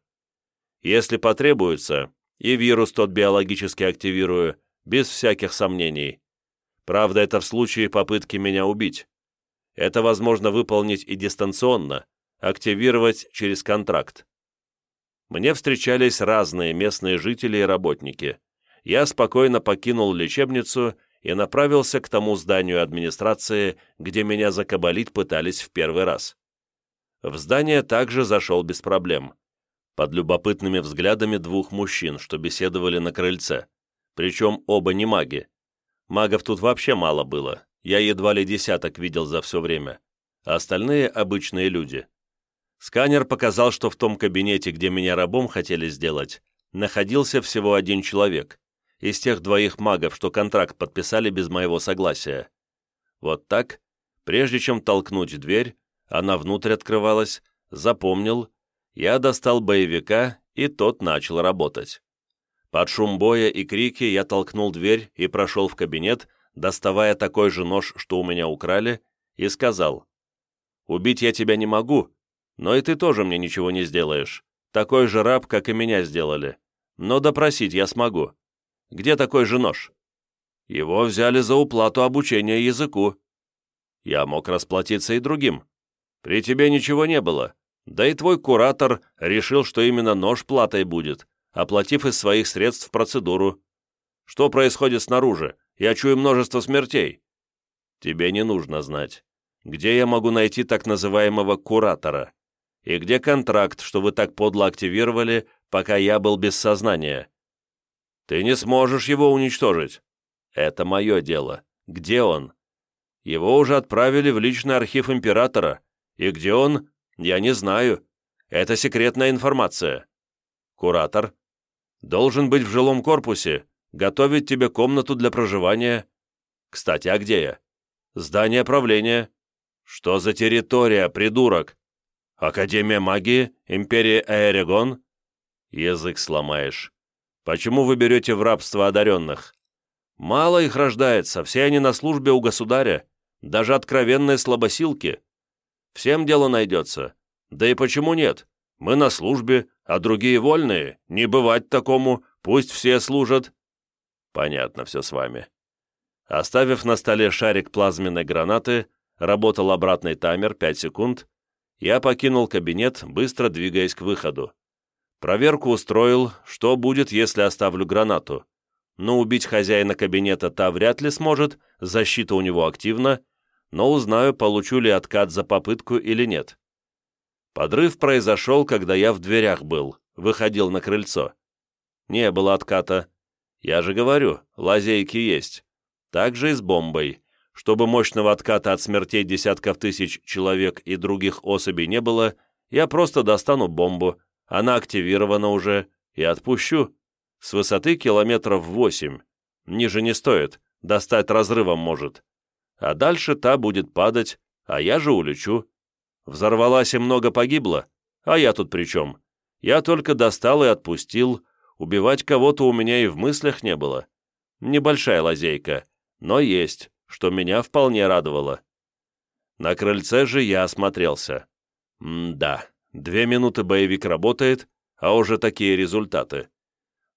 Если потребуется, и вирус тот биологически активирую, без всяких сомнений. Правда, это в случае попытки меня убить. Это возможно выполнить и дистанционно, активировать через контракт. Мне встречались разные местные жители и работники. Я спокойно покинул лечебницу и направился к тому зданию администрации, где меня закабалить пытались в первый раз. В здание также зашел без проблем. Под любопытными взглядами двух мужчин, что беседовали на крыльце. Причем оба не маги. Магов тут вообще мало было. Я едва ли десяток видел за все время. А остальные — обычные люди. Сканер показал, что в том кабинете, где меня рабом хотели сделать, находился всего один человек. Из тех двоих магов, что контракт подписали без моего согласия. Вот так, прежде чем толкнуть дверь, она внутрь открывалась, запомнил, я достал боевика, и тот начал работать. Под шум боя и крики я толкнул дверь и прошел в кабинет, доставая такой же нож, что у меня украли, и сказал, «Убить я тебя не могу, но и ты тоже мне ничего не сделаешь. Такой же раб, как и меня сделали. Но допросить я смогу. Где такой же нож?» «Его взяли за уплату обучения языку». «Я мог расплатиться и другим. При тебе ничего не было. Да и твой куратор решил, что именно нож платой будет оплатив из своих средств процедуру. Что происходит снаружи? Я чую множество смертей. Тебе не нужно знать. Где я могу найти так называемого куратора? И где контракт, что вы так подло активировали, пока я был без сознания? Ты не сможешь его уничтожить. Это мое дело. Где он? Его уже отправили в личный архив императора. И где он, я не знаю. Это секретная информация. Куратор, Должен быть в жилом корпусе, готовить тебе комнату для проживания. Кстати, а где я? Здание правления. Что за территория, придурок? Академия магии? Империя Аэрегон? Язык сломаешь. Почему вы берете в рабство одаренных? Мало их рождается, все они на службе у государя, даже откровенные слабосилки. Всем дело найдется. Да и почему нет? Мы на службе, а другие вольные. Не бывать такому, пусть все служат». «Понятно все с вами». Оставив на столе шарик плазменной гранаты, работал обратный таймер 5 секунд, я покинул кабинет, быстро двигаясь к выходу. Проверку устроил, что будет, если оставлю гранату. Но убить хозяина кабинета та вряд ли сможет, защита у него активна, но узнаю, получу ли откат за попытку или нет. Подрыв произошел, когда я в дверях был, выходил на крыльцо. Не было отката. Я же говорю, лазейки есть. Так же и с бомбой. Чтобы мощного отката от смертей десятков тысяч человек и других особей не было, я просто достану бомбу, она активирована уже, и отпущу. С высоты километров восемь. Ниже не стоит, достать разрывом может. А дальше та будет падать, а я же улечу. Взорвалась и много погибло, а я тут при чем? Я только достал и отпустил, убивать кого-то у меня и в мыслях не было. Небольшая лазейка, но есть, что меня вполне радовало. На крыльце же я осмотрелся. М-да, две минуты боевик работает, а уже такие результаты.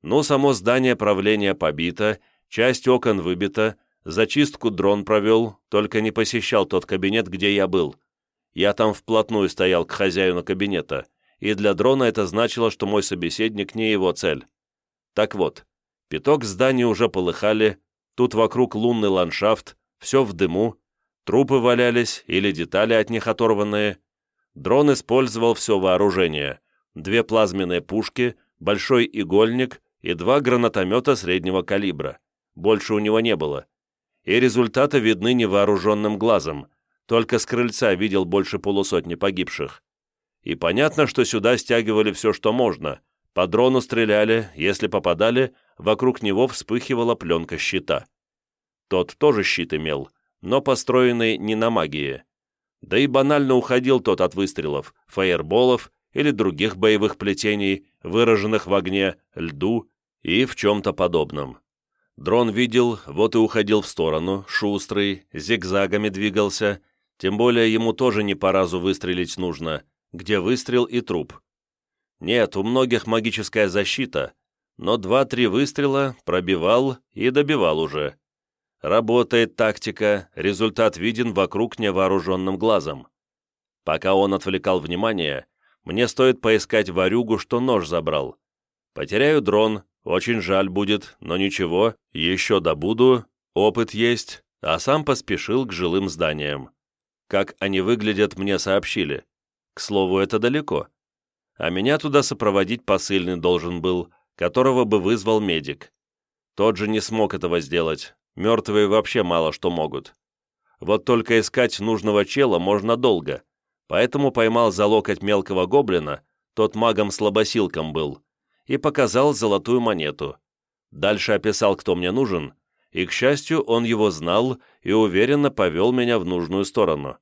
Ну, само здание правления побито, часть окон выбита, зачистку дрон провел, только не посещал тот кабинет, где я был. Я там вплотную стоял к хозяину кабинета, и для дрона это значило, что мой собеседник не его цель. Так вот, пяток зданий уже полыхали, тут вокруг лунный ландшафт, все в дыму, трупы валялись или детали от них оторванные. Дрон использовал все вооружение, две плазменные пушки, большой игольник и два гранатомета среднего калибра. Больше у него не было. И результаты видны невооруженным глазом, только с крыльца видел больше полусотни погибших. И понятно, что сюда стягивали все, что можно. По дрону стреляли, если попадали, вокруг него вспыхивала пленка щита. Тот тоже щит имел, но построенный не на магии. Да и банально уходил тот от выстрелов, фаерболов или других боевых плетений, выраженных в огне, льду и в чем-то подобном. Дрон видел, вот и уходил в сторону, шустрый, зигзагами двигался, тем более ему тоже не по разу выстрелить нужно, где выстрел и труп. Нет, у многих магическая защита, но два-три выстрела пробивал и добивал уже. Работает тактика, результат виден вокруг невооруженным глазом. Пока он отвлекал внимание, мне стоит поискать варюгу, что нож забрал. Потеряю дрон, очень жаль будет, но ничего, еще добуду, опыт есть, а сам поспешил к жилым зданиям. Как они выглядят, мне сообщили. К слову, это далеко. А меня туда сопроводить посыльный должен был, которого бы вызвал медик. Тот же не смог этого сделать, мертвые вообще мало что могут. Вот только искать нужного чела можно долго, поэтому поймал за локоть мелкого гоблина, тот магом-слабосилком был, и показал золотую монету. Дальше описал, кто мне нужен, и, к счастью, он его знал и уверенно повел меня в нужную сторону.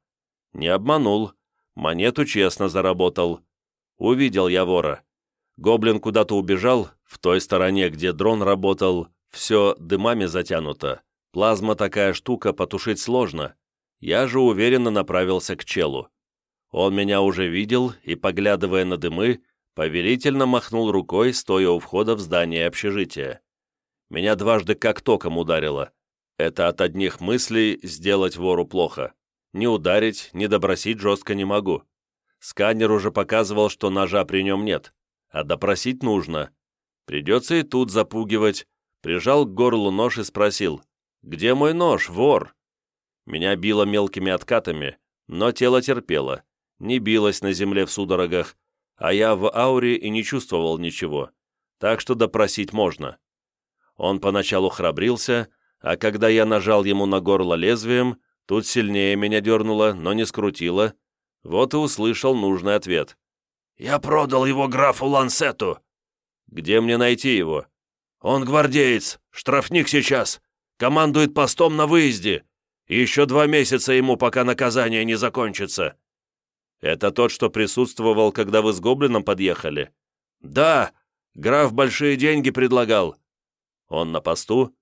Не обманул, монету честно заработал. Увидел я вора. Гоблин куда-то убежал, в той стороне, где дрон работал, все дымами затянуто. Плазма такая штука, потушить сложно. Я же уверенно направился к челу. Он меня уже видел и, поглядывая на дымы, повелительно махнул рукой, стоя у входа в здание общежития. Меня дважды как током ударило. Это от одних мыслей сделать вору плохо. Не ударить, не добросить жестко не могу. Сканер уже показывал, что ножа при нем нет, а допросить нужно. Придется и тут запугивать. Прижал к горлу нож и спросил, «Где мой нож, вор?» Меня било мелкими откатами, но тело терпело, не билось на земле в судорогах, а я в ауре и не чувствовал ничего, так что допросить можно. Он поначалу храбрился, а когда я нажал ему на горло лезвием, тут сильнее меня дернуло, но не скрутило, вот и услышал нужный ответ. «Я продал его графу Лансету!» «Где мне найти его?» «Он гвардеец, штрафник сейчас, командует постом на выезде, еще два месяца ему, пока наказание не закончится». «Это тот, что присутствовал, когда вы с Гоблином подъехали?» «Да, граф большие деньги предлагал». «Он на посту?»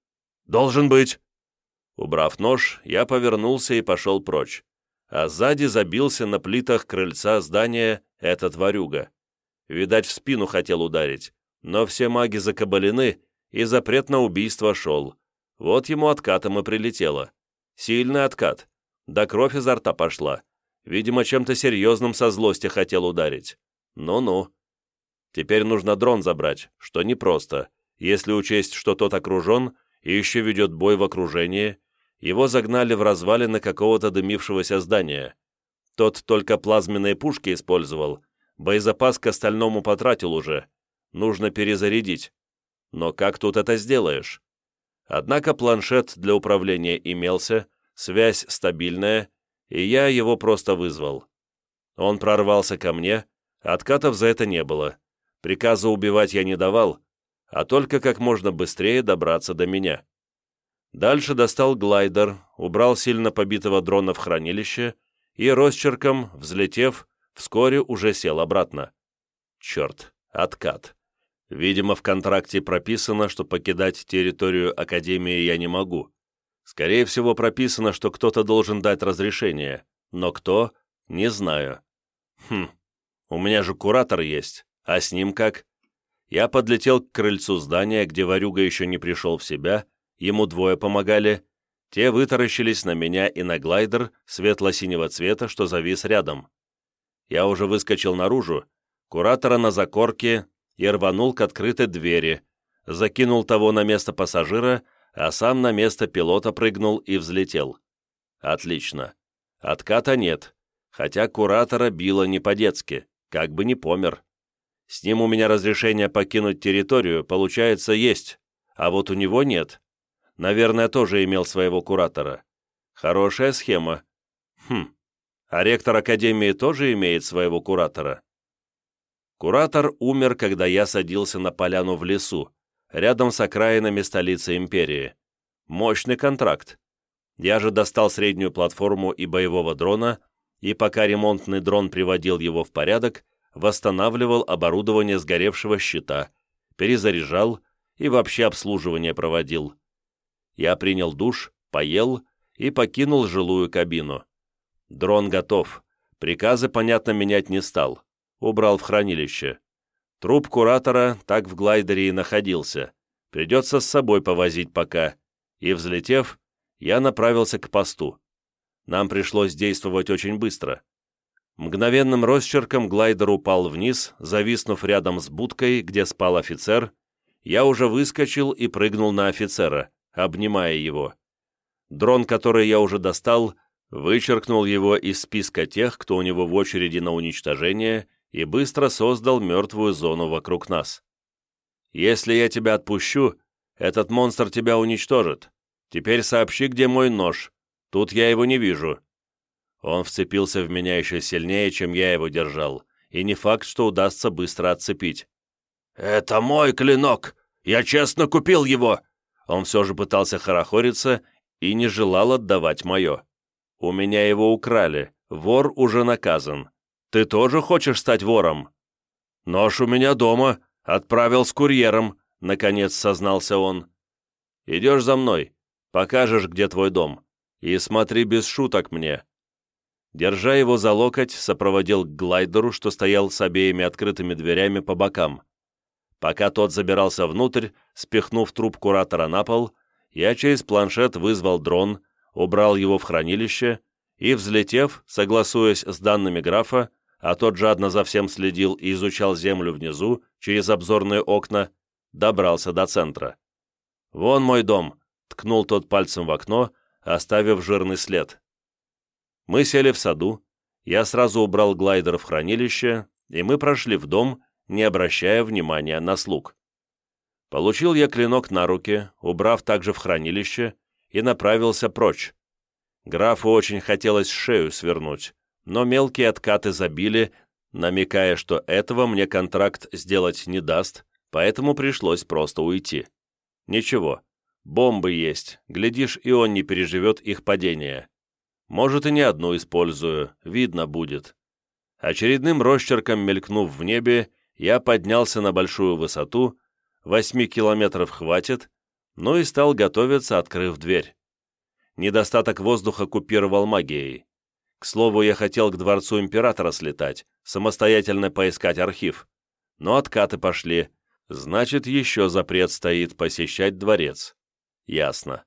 «Должен быть». Убрав нож, я повернулся и пошел прочь, а сзади забился на плитах крыльца здания этот ворюга. Видать, в спину хотел ударить, но все маги закабалены, и запрет на убийство шел. Вот ему откатом и прилетело. Сильный откат. Да кровь изо рта пошла. Видимо, чем-то серьезным со злости хотел ударить. Ну-ну. Теперь нужно дрон забрать, что непросто, если учесть, что тот окружен и еще ведет бой в окружении. Его загнали в развалины какого-то дымившегося здания. Тот только плазменные пушки использовал, боезапас к остальному потратил уже. Нужно перезарядить. Но как тут это сделаешь? Однако планшет для управления имелся, связь стабильная, и я его просто вызвал. Он прорвался ко мне, откатов за это не было. Приказа убивать я не давал, а только как можно быстрее добраться до меня. Дальше достал глайдер, убрал сильно побитого дрона в хранилище и, росчерком, взлетев, вскоре уже сел обратно. Черт, откат. Видимо, в контракте прописано, что покидать территорию Академии я не могу. Скорее всего, прописано, что кто-то должен дать разрешение, но кто — не знаю. Хм, у меня же куратор есть, а с ним как? Я подлетел к крыльцу здания, где Варюга еще не пришел в себя, ему двое помогали. Те вытаращились на меня и на глайдер светло-синего цвета, что завис рядом. Я уже выскочил наружу, куратора на закорке и рванул к открытой двери, закинул того на место пассажира, а сам на место пилота прыгнул и взлетел. Отлично. Отката нет, хотя куратора било не по-детски, как бы не помер. С ним у меня разрешение покинуть территорию, получается, есть, а вот у него нет. Наверное, тоже имел своего куратора. Хорошая схема. Хм, а ректор Академии тоже имеет своего куратора? Куратор умер, когда я садился на поляну в лесу, рядом с окраинами столицы империи. Мощный контракт. Я же достал среднюю платформу и боевого дрона, и пока ремонтный дрон приводил его в порядок, восстанавливал оборудование сгоревшего щита, перезаряжал и вообще обслуживание проводил. Я принял душ, поел и покинул жилую кабину. Дрон готов. Приказы, понятно, менять не стал. Убрал в хранилище. Труп куратора так в глайдере и находился. Придется с собой повозить пока. И, взлетев, я направился к посту. Нам пришлось действовать очень быстро. Мгновенным росчерком глайдер упал вниз, зависнув рядом с будкой, где спал офицер. Я уже выскочил и прыгнул на офицера, обнимая его. Дрон, который я уже достал, вычеркнул его из списка тех, кто у него в очереди на уничтожение, и быстро создал мертвую зону вокруг нас. «Если я тебя отпущу, этот монстр тебя уничтожит. Теперь сообщи, где мой нож. Тут я его не вижу». Он вцепился в меня еще сильнее, чем я его держал, и не факт, что удастся быстро отцепить. «Это мой клинок! Я честно купил его!» Он все же пытался хорохориться и не желал отдавать мое. «У меня его украли. Вор уже наказан. Ты тоже хочешь стать вором?» «Нож у меня дома. Отправил с курьером», — наконец сознался он. «Идешь за мной. Покажешь, где твой дом. И смотри без шуток мне». Держа его за локоть, сопроводил к глайдеру, что стоял с обеими открытыми дверями по бокам. Пока тот забирался внутрь, спихнув труп куратора на пол, я через планшет вызвал дрон, убрал его в хранилище и, взлетев, согласуясь с данными графа, а тот жадно за всем следил и изучал землю внизу, через обзорные окна, добрался до центра. «Вон мой дом», — ткнул тот пальцем в окно, оставив жирный след. Мы сели в саду, я сразу убрал глайдер в хранилище, и мы прошли в дом, не обращая внимания на слуг. Получил я клинок на руки, убрав также в хранилище, и направился прочь. Графу очень хотелось шею свернуть, но мелкие откаты забили, намекая, что этого мне контракт сделать не даст, поэтому пришлось просто уйти. Ничего, бомбы есть, глядишь, и он не переживет их падение. Может, и не одну использую, видно будет. Очередным росчерком мелькнув в небе, я поднялся на большую высоту, восьми километров хватит, ну и стал готовиться, открыв дверь. Недостаток воздуха купировал магией. К слову, я хотел к дворцу императора слетать, самостоятельно поискать архив. Но откаты пошли, значит, еще запрет стоит посещать дворец. Ясно.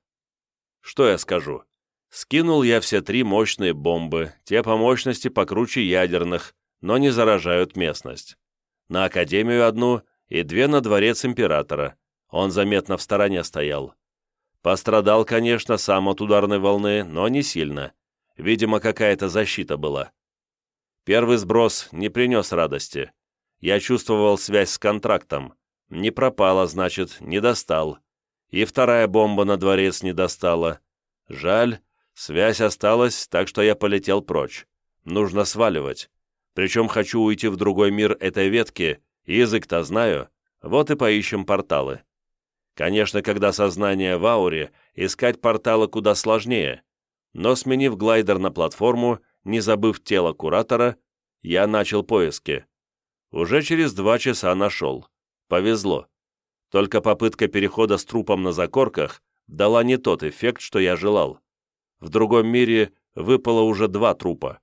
Что я скажу? Скинул я все три мощные бомбы, те по мощности покруче ядерных, но не заражают местность. На Академию одну и две на дворец императора. Он заметно в стороне стоял. Пострадал, конечно, сам от ударной волны, но не сильно. Видимо, какая-то защита была. Первый сброс не принес радости. Я чувствовал связь с контрактом. Не пропала, значит, не достал. И вторая бомба на дворец не достала. Жаль, Связь осталась, так что я полетел прочь. Нужно сваливать. Причем хочу уйти в другой мир этой ветки, язык-то знаю, вот и поищем порталы. Конечно, когда сознание в ауре, искать порталы куда сложнее, но сменив глайдер на платформу, не забыв тело куратора, я начал поиски. Уже через два часа нашел. Повезло. Только попытка перехода с трупом на закорках дала не тот эффект, что я желал в другом мире выпало уже два трупа.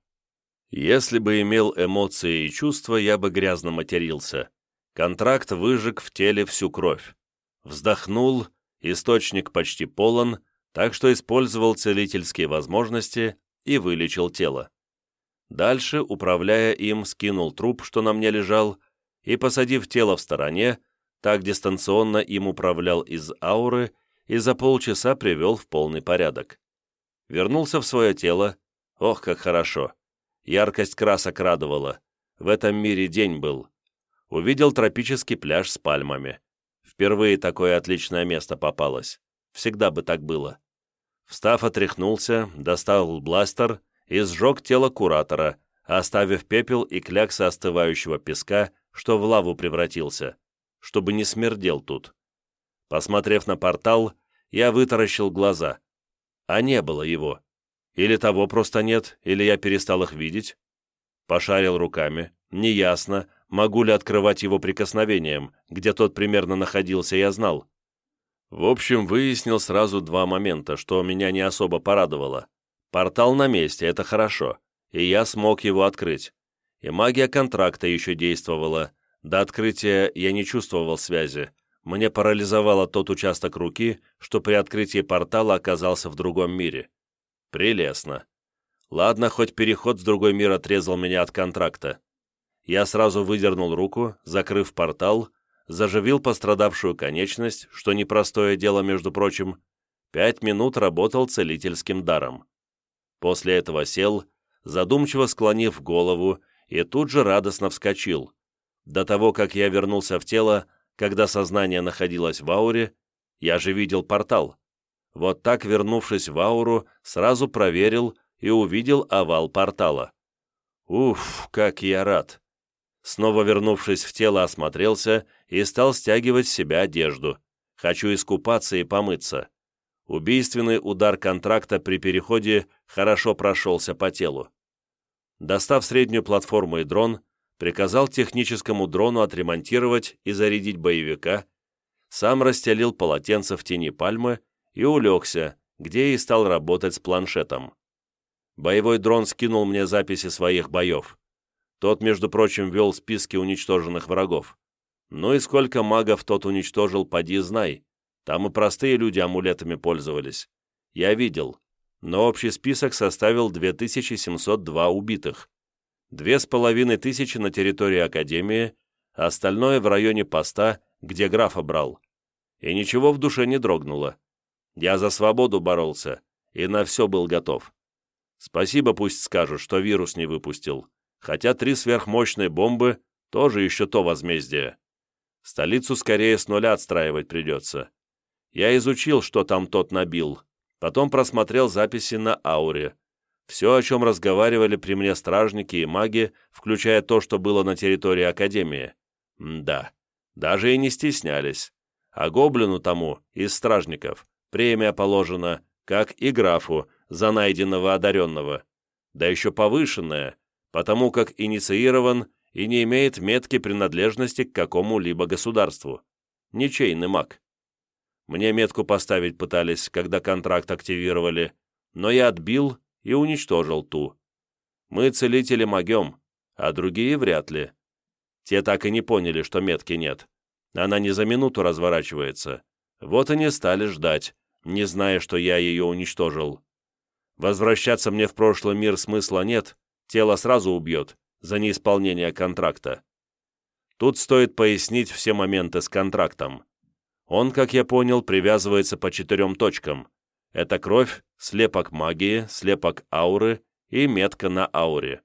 Если бы имел эмоции и чувства, я бы грязно матерился. Контракт выжег в теле всю кровь. Вздохнул, источник почти полон, так что использовал целительские возможности и вылечил тело. Дальше, управляя им, скинул труп, что на мне лежал, и, посадив тело в стороне, так дистанционно им управлял из ауры и за полчаса привел в полный порядок. Вернулся в свое тело. Ох, как хорошо. Яркость красок радовала. В этом мире день был. Увидел тропический пляж с пальмами. Впервые такое отличное место попалось. Всегда бы так было. Встав, отряхнулся, достал бластер и сжег тело куратора, оставив пепел и кляксы остывающего песка, что в лаву превратился, чтобы не смердел тут. Посмотрев на портал, я вытаращил глаза. А не было его. Или того просто нет, или я перестал их видеть. Пошарил руками. Неясно, могу ли открывать его прикосновением, где тот примерно находился, я знал. В общем, выяснил сразу два момента, что меня не особо порадовало. Портал на месте, это хорошо, и я смог его открыть. И магия контракта еще действовала. До открытия я не чувствовал связи. Мне парализовало тот участок руки, что при открытии портала оказался в другом мире. Прелестно. Ладно, хоть переход в другой мир отрезал меня от контракта. Я сразу выдернул руку, закрыв портал, заживил пострадавшую конечность, что непростое дело, между прочим, пять минут работал целительским даром. После этого сел, задумчиво склонив голову, и тут же радостно вскочил. До того, как я вернулся в тело, когда сознание находилось в ауре, я же видел портал. Вот так, вернувшись в ауру, сразу проверил и увидел овал портала. Уф, как я рад! Снова вернувшись в тело, осмотрелся и стал стягивать с себя одежду. Хочу искупаться и помыться. Убийственный удар контракта при переходе хорошо прошелся по телу. Достав среднюю платформу и дрон, приказал техническому дрону отремонтировать и зарядить боевика, сам расстелил полотенце в тени пальмы и улегся, где и стал работать с планшетом. Боевой дрон скинул мне записи своих боев. Тот, между прочим, вел списки уничтоженных врагов. Ну и сколько магов тот уничтожил, поди знай. Там и простые люди амулетами пользовались. Я видел. Но общий список составил 2702 убитых. Две с половиной тысячи на территории Академии, остальное в районе поста, где графа брал. И ничего в душе не дрогнуло. Я за свободу боролся и на все был готов. Спасибо пусть скажут, что вирус не выпустил хотя три сверхмощные бомбы тоже еще то возмездие. Столицу скорее с нуля отстраивать придется. Я изучил, что там тот набил, потом просмотрел записи на ауре. Все, о чем разговаривали при мне стражники и маги, включая то, что было на территории Академии. Да, даже и не стеснялись. А гоблину тому, из стражников, премия положена, как и графу, за найденного одаренного. Да еще повышенная, потому как инициирован и не имеет метки принадлежности к какому-либо государству. Ничейный маг. Мне метку поставить пытались, когда контракт активировали, но я отбил и уничтожил ту. Мы целители могем, а другие вряд ли. Те так и не поняли, что метки нет. Она не за минуту разворачивается. Вот и не стали ждать, не зная, что я ее уничтожил. Возвращаться мне в прошлый мир смысла нет, тело сразу убьет за неисполнение контракта. Тут стоит пояснить все моменты с контрактом. Он, как я понял, привязывается по четырем точкам. Это кровь, слепок магии, слепок ауры и метка на ауре.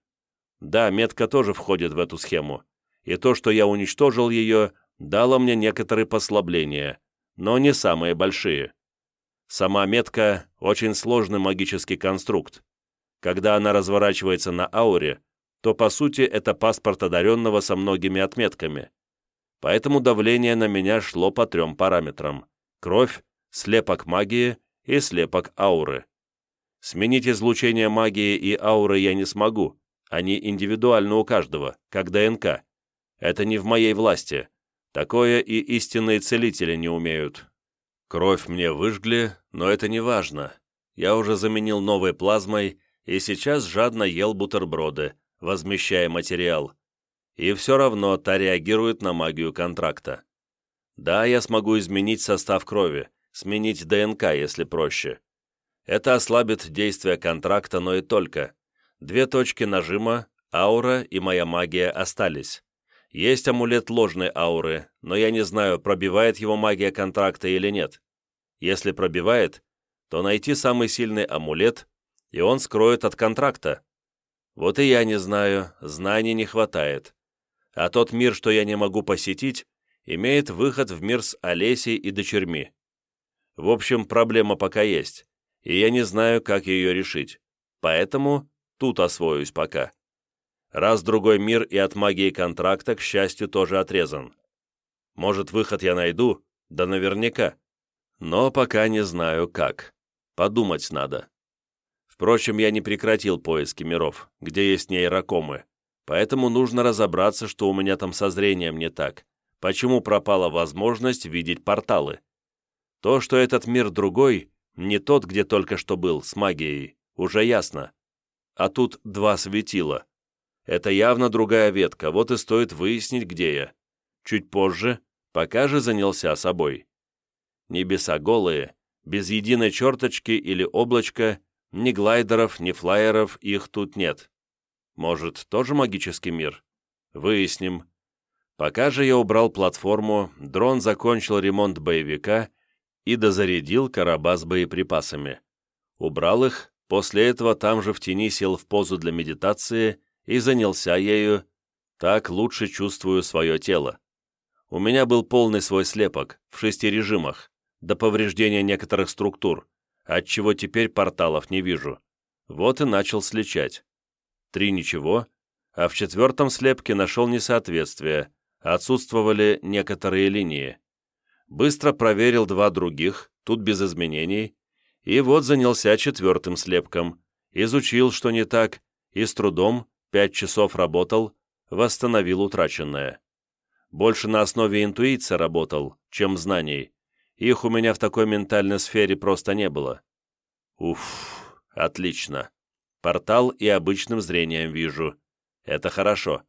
Да, метка тоже входит в эту схему. И то, что я уничтожил ее, дало мне некоторые послабления, но не самые большие. Сама метка – очень сложный магический конструкт. Когда она разворачивается на ауре, то по сути это паспорт одаренного со многими отметками. Поэтому давление на меня шло по трем параметрам – кровь, слепок магии и слепок ауры. Сменить излучение магии и ауры я не смогу, они индивидуальны у каждого, как ДНК. Это не в моей власти. Такое и истинные целители не умеют. Кровь мне выжгли, но это не важно. Я уже заменил новой плазмой и сейчас жадно ел бутерброды, возмещая материал. И все равно та реагирует на магию контракта. Да, я смогу изменить состав крови, сменить ДНК, если проще. Это ослабит действие контракта, но и только. Две точки нажима, аура и моя магия остались. Есть амулет ложной ауры, но я не знаю, пробивает его магия контракта или нет. Если пробивает, то найти самый сильный амулет и он скроет от контракта. Вот и я не знаю, знаний не хватает. А тот мир, что я не могу посетить, имеет выход в мир с Олесей и дочерьми. В общем, проблема пока есть, и я не знаю, как ее решить. Поэтому тут освоюсь пока. Раз другой мир и от магии контракта, к счастью, тоже отрезан. Может, выход я найду, Да наверняка. Но пока не знаю как. Подумать надо. Впрочем, я не прекратил поиски миров, где есть нейрокомы, поэтому нужно разобраться, что у меня там со зрением не так, почему пропала возможность видеть порталы. То, что этот мир другой, не тот, где только что был, с магией, уже ясно. А тут два светила. Это явно другая ветка, вот и стоит выяснить, где я. Чуть позже, пока же занялся собой. Небеса голые, без единой черточки или облачка, ни глайдеров, ни флайеров их тут нет. Может, тоже магический мир? Выясним. Пока же я убрал платформу, дрон закончил ремонт боевика и дозарядил короба с боеприпасами. Убрал их, после этого там же в тени сел в позу для медитации и занялся ею. Так лучше чувствую свое тело. У меня был полный свой слепок, в шести режимах, до повреждения некоторых структур, отчего теперь порталов не вижу. Вот и начал сличать. Три ничего, а в четвертом слепке нашел несоответствие, отсутствовали некоторые линии. Быстро проверил два других, тут без изменений, и вот занялся четвертым слепком, изучил, что не так, и с трудом, пять часов работал, восстановил утраченное. Больше на основе интуиции работал, чем знаний, их у меня в такой ментальной сфере просто не было. Уф, отлично. Портал и обычным зрением вижу. Это хорошо.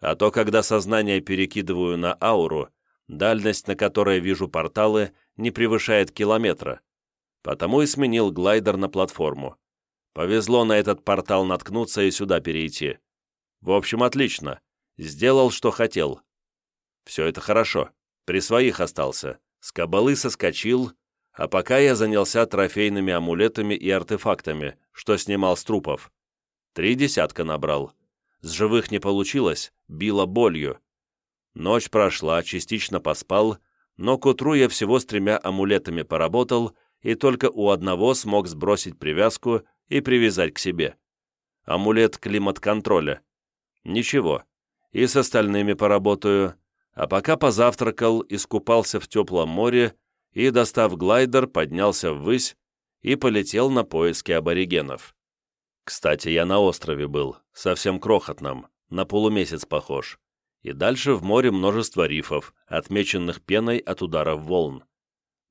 А то, когда сознание перекидываю на ауру, дальность, на которой вижу порталы, не превышает километра. Потому и сменил глайдер на платформу. Повезло на этот портал наткнуться и сюда перейти. В общем, отлично. Сделал, что хотел. Все это хорошо. При своих остался. С кабалы соскочил, а пока я занялся трофейными амулетами и артефактами, что снимал с трупов. Три десятка набрал. С живых не получилось, било болью. Ночь прошла, частично поспал, но к утру я всего с тремя амулетами поработал и только у одного смог сбросить привязку и привязать к себе. Амулет климат-контроля. Ничего. И с остальными поработаю, а пока позавтракал, искупался в теплом море и, достав глайдер, поднялся ввысь и полетел на поиски аборигенов. Кстати, я на острове был, совсем крохотном, на полумесяц похож. И дальше в море множество рифов, отмеченных пеной от ударов волн.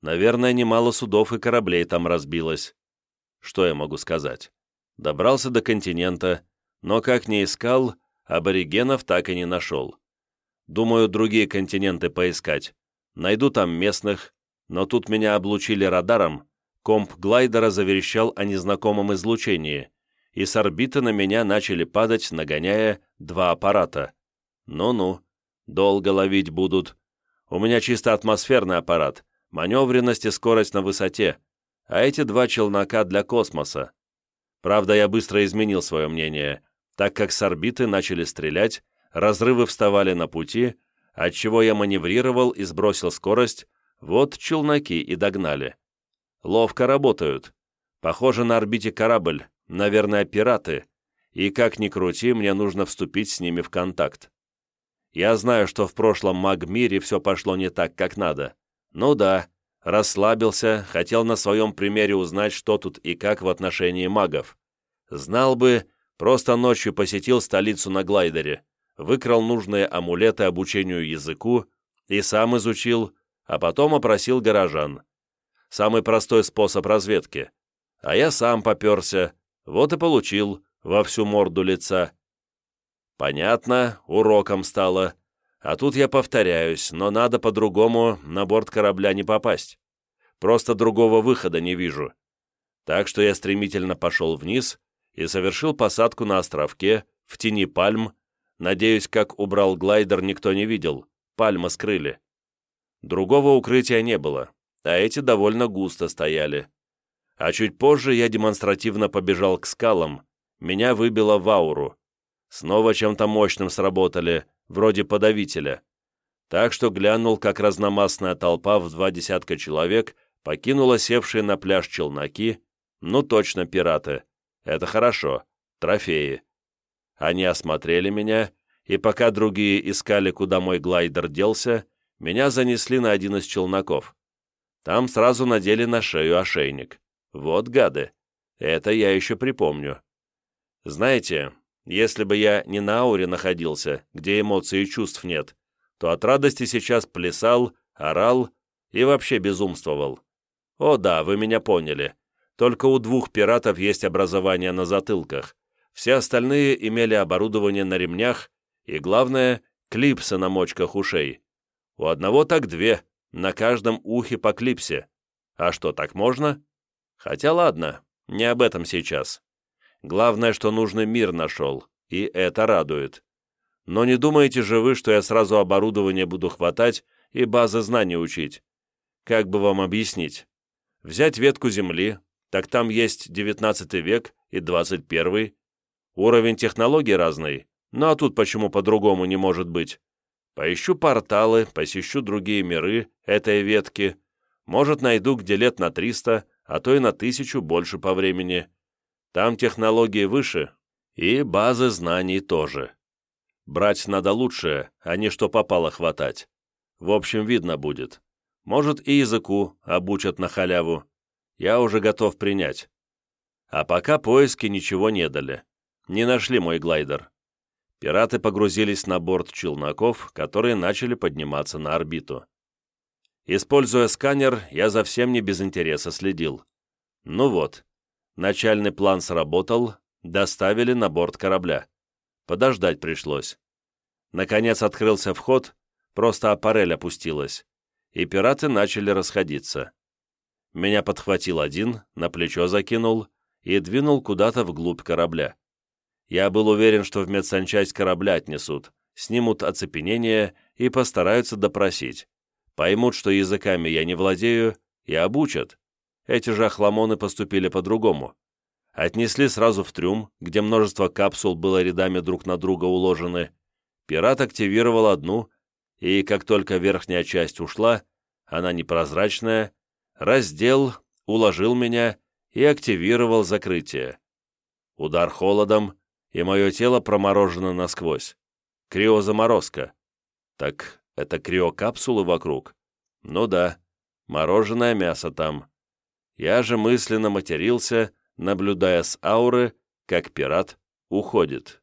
Наверное, немало судов и кораблей там разбилось. Что я могу сказать? Добрался до континента, но как ни искал, аборигенов так и не нашел. Думаю, другие континенты поискать. Найду там местных, но тут меня облучили радаром, комп глайдера заверещал о незнакомом излучении, и с орбиты на меня начали падать, нагоняя два аппарата. Ну-ну, долго ловить будут. У меня чисто атмосферный аппарат, маневренность и скорость на высоте, а эти два челнока для космоса. Правда, я быстро изменил свое мнение, так как с орбиты начали стрелять, разрывы вставали на пути, отчего я маневрировал и сбросил скорость, вот челноки и догнали. Ловко работают. Похоже на орбите корабль, наверное, пираты, и как ни крути, мне нужно вступить с ними в контакт. Я знаю, что в прошлом маг-мире все пошло не так, как надо. Ну да, расслабился, хотел на своем примере узнать, что тут и как в отношении магов. Знал бы, просто ночью посетил столицу на глайдере выкрал нужные амулеты обучению языку и сам изучил, а потом опросил горожан. Самый простой способ разведки. А я сам поперся, вот и получил во всю морду лица. Понятно, уроком стало. А тут я повторяюсь, но надо по-другому на борт корабля не попасть. Просто другого выхода не вижу. Так что я стремительно пошел вниз и совершил посадку на островке в тени пальм Надеюсь, как убрал глайдер, никто не видел. Пальмы скрыли. Другого укрытия не было, а эти довольно густо стояли. А чуть позже я демонстративно побежал к скалам. Меня выбило в ауру. Снова чем-то мощным сработали, вроде подавителя. Так что глянул, как разномастная толпа в два десятка человек покинула севшие на пляж челноки. Ну точно пираты. Это хорошо. Трофеи. Они осмотрели меня, и пока другие искали, куда мой глайдер делся, меня занесли на один из челноков. Там сразу надели на шею ошейник. Вот гады. Это я еще припомню. Знаете, если бы я не на ауре находился, где эмоций и чувств нет, то от радости сейчас плясал, орал и вообще безумствовал. О да, вы меня поняли. Только у двух пиратов есть образование на затылках. Все остальные имели оборудование на ремнях и, главное, клипсы на мочках ушей. У одного так две, на каждом ухе по клипсе. А что, так можно? Хотя ладно, не об этом сейчас. Главное, что нужный мир нашел, и это радует. Но не думаете же вы, что я сразу оборудование буду хватать и базы знаний учить? Как бы вам объяснить? Взять ветку Земли, так там есть 19 век и 21. Уровень технологий разный, ну а тут почему по-другому не может быть? Поищу порталы, посещу другие миры этой ветки. Может, найду где лет на 300, а то и на тысячу больше по времени. Там технологии выше, и базы знаний тоже. Брать надо лучшее, а не что попало хватать. В общем, видно будет. Может, и языку обучат на халяву. Я уже готов принять. А пока поиски ничего не дали. Не нашли мой глайдер. Пираты погрузились на борт челноков, которые начали подниматься на орбиту. Используя сканер, я за всем не без интереса следил. Ну вот, начальный план сработал, доставили на борт корабля. Подождать пришлось. Наконец открылся вход, просто аппарель опустилась, и пираты начали расходиться. Меня подхватил один, на плечо закинул и двинул куда-то вглубь корабля. Я был уверен, что в медсанчасть корабля отнесут, снимут оцепенение и постараются допросить. Поймут, что языками я не владею, и обучат. Эти же охламоны поступили по-другому. Отнесли сразу в трюм, где множество капсул было рядами друг на друга уложены. Пират активировал одну, и как только верхняя часть ушла, она непрозрачная, раздел, уложил меня и активировал закрытие. Удар холодом, и мое тело проморожено насквозь. Криозаморозка. Так это криокапсулы вокруг? Ну да, мороженое мясо там. Я же мысленно матерился, наблюдая с ауры, как пират уходит.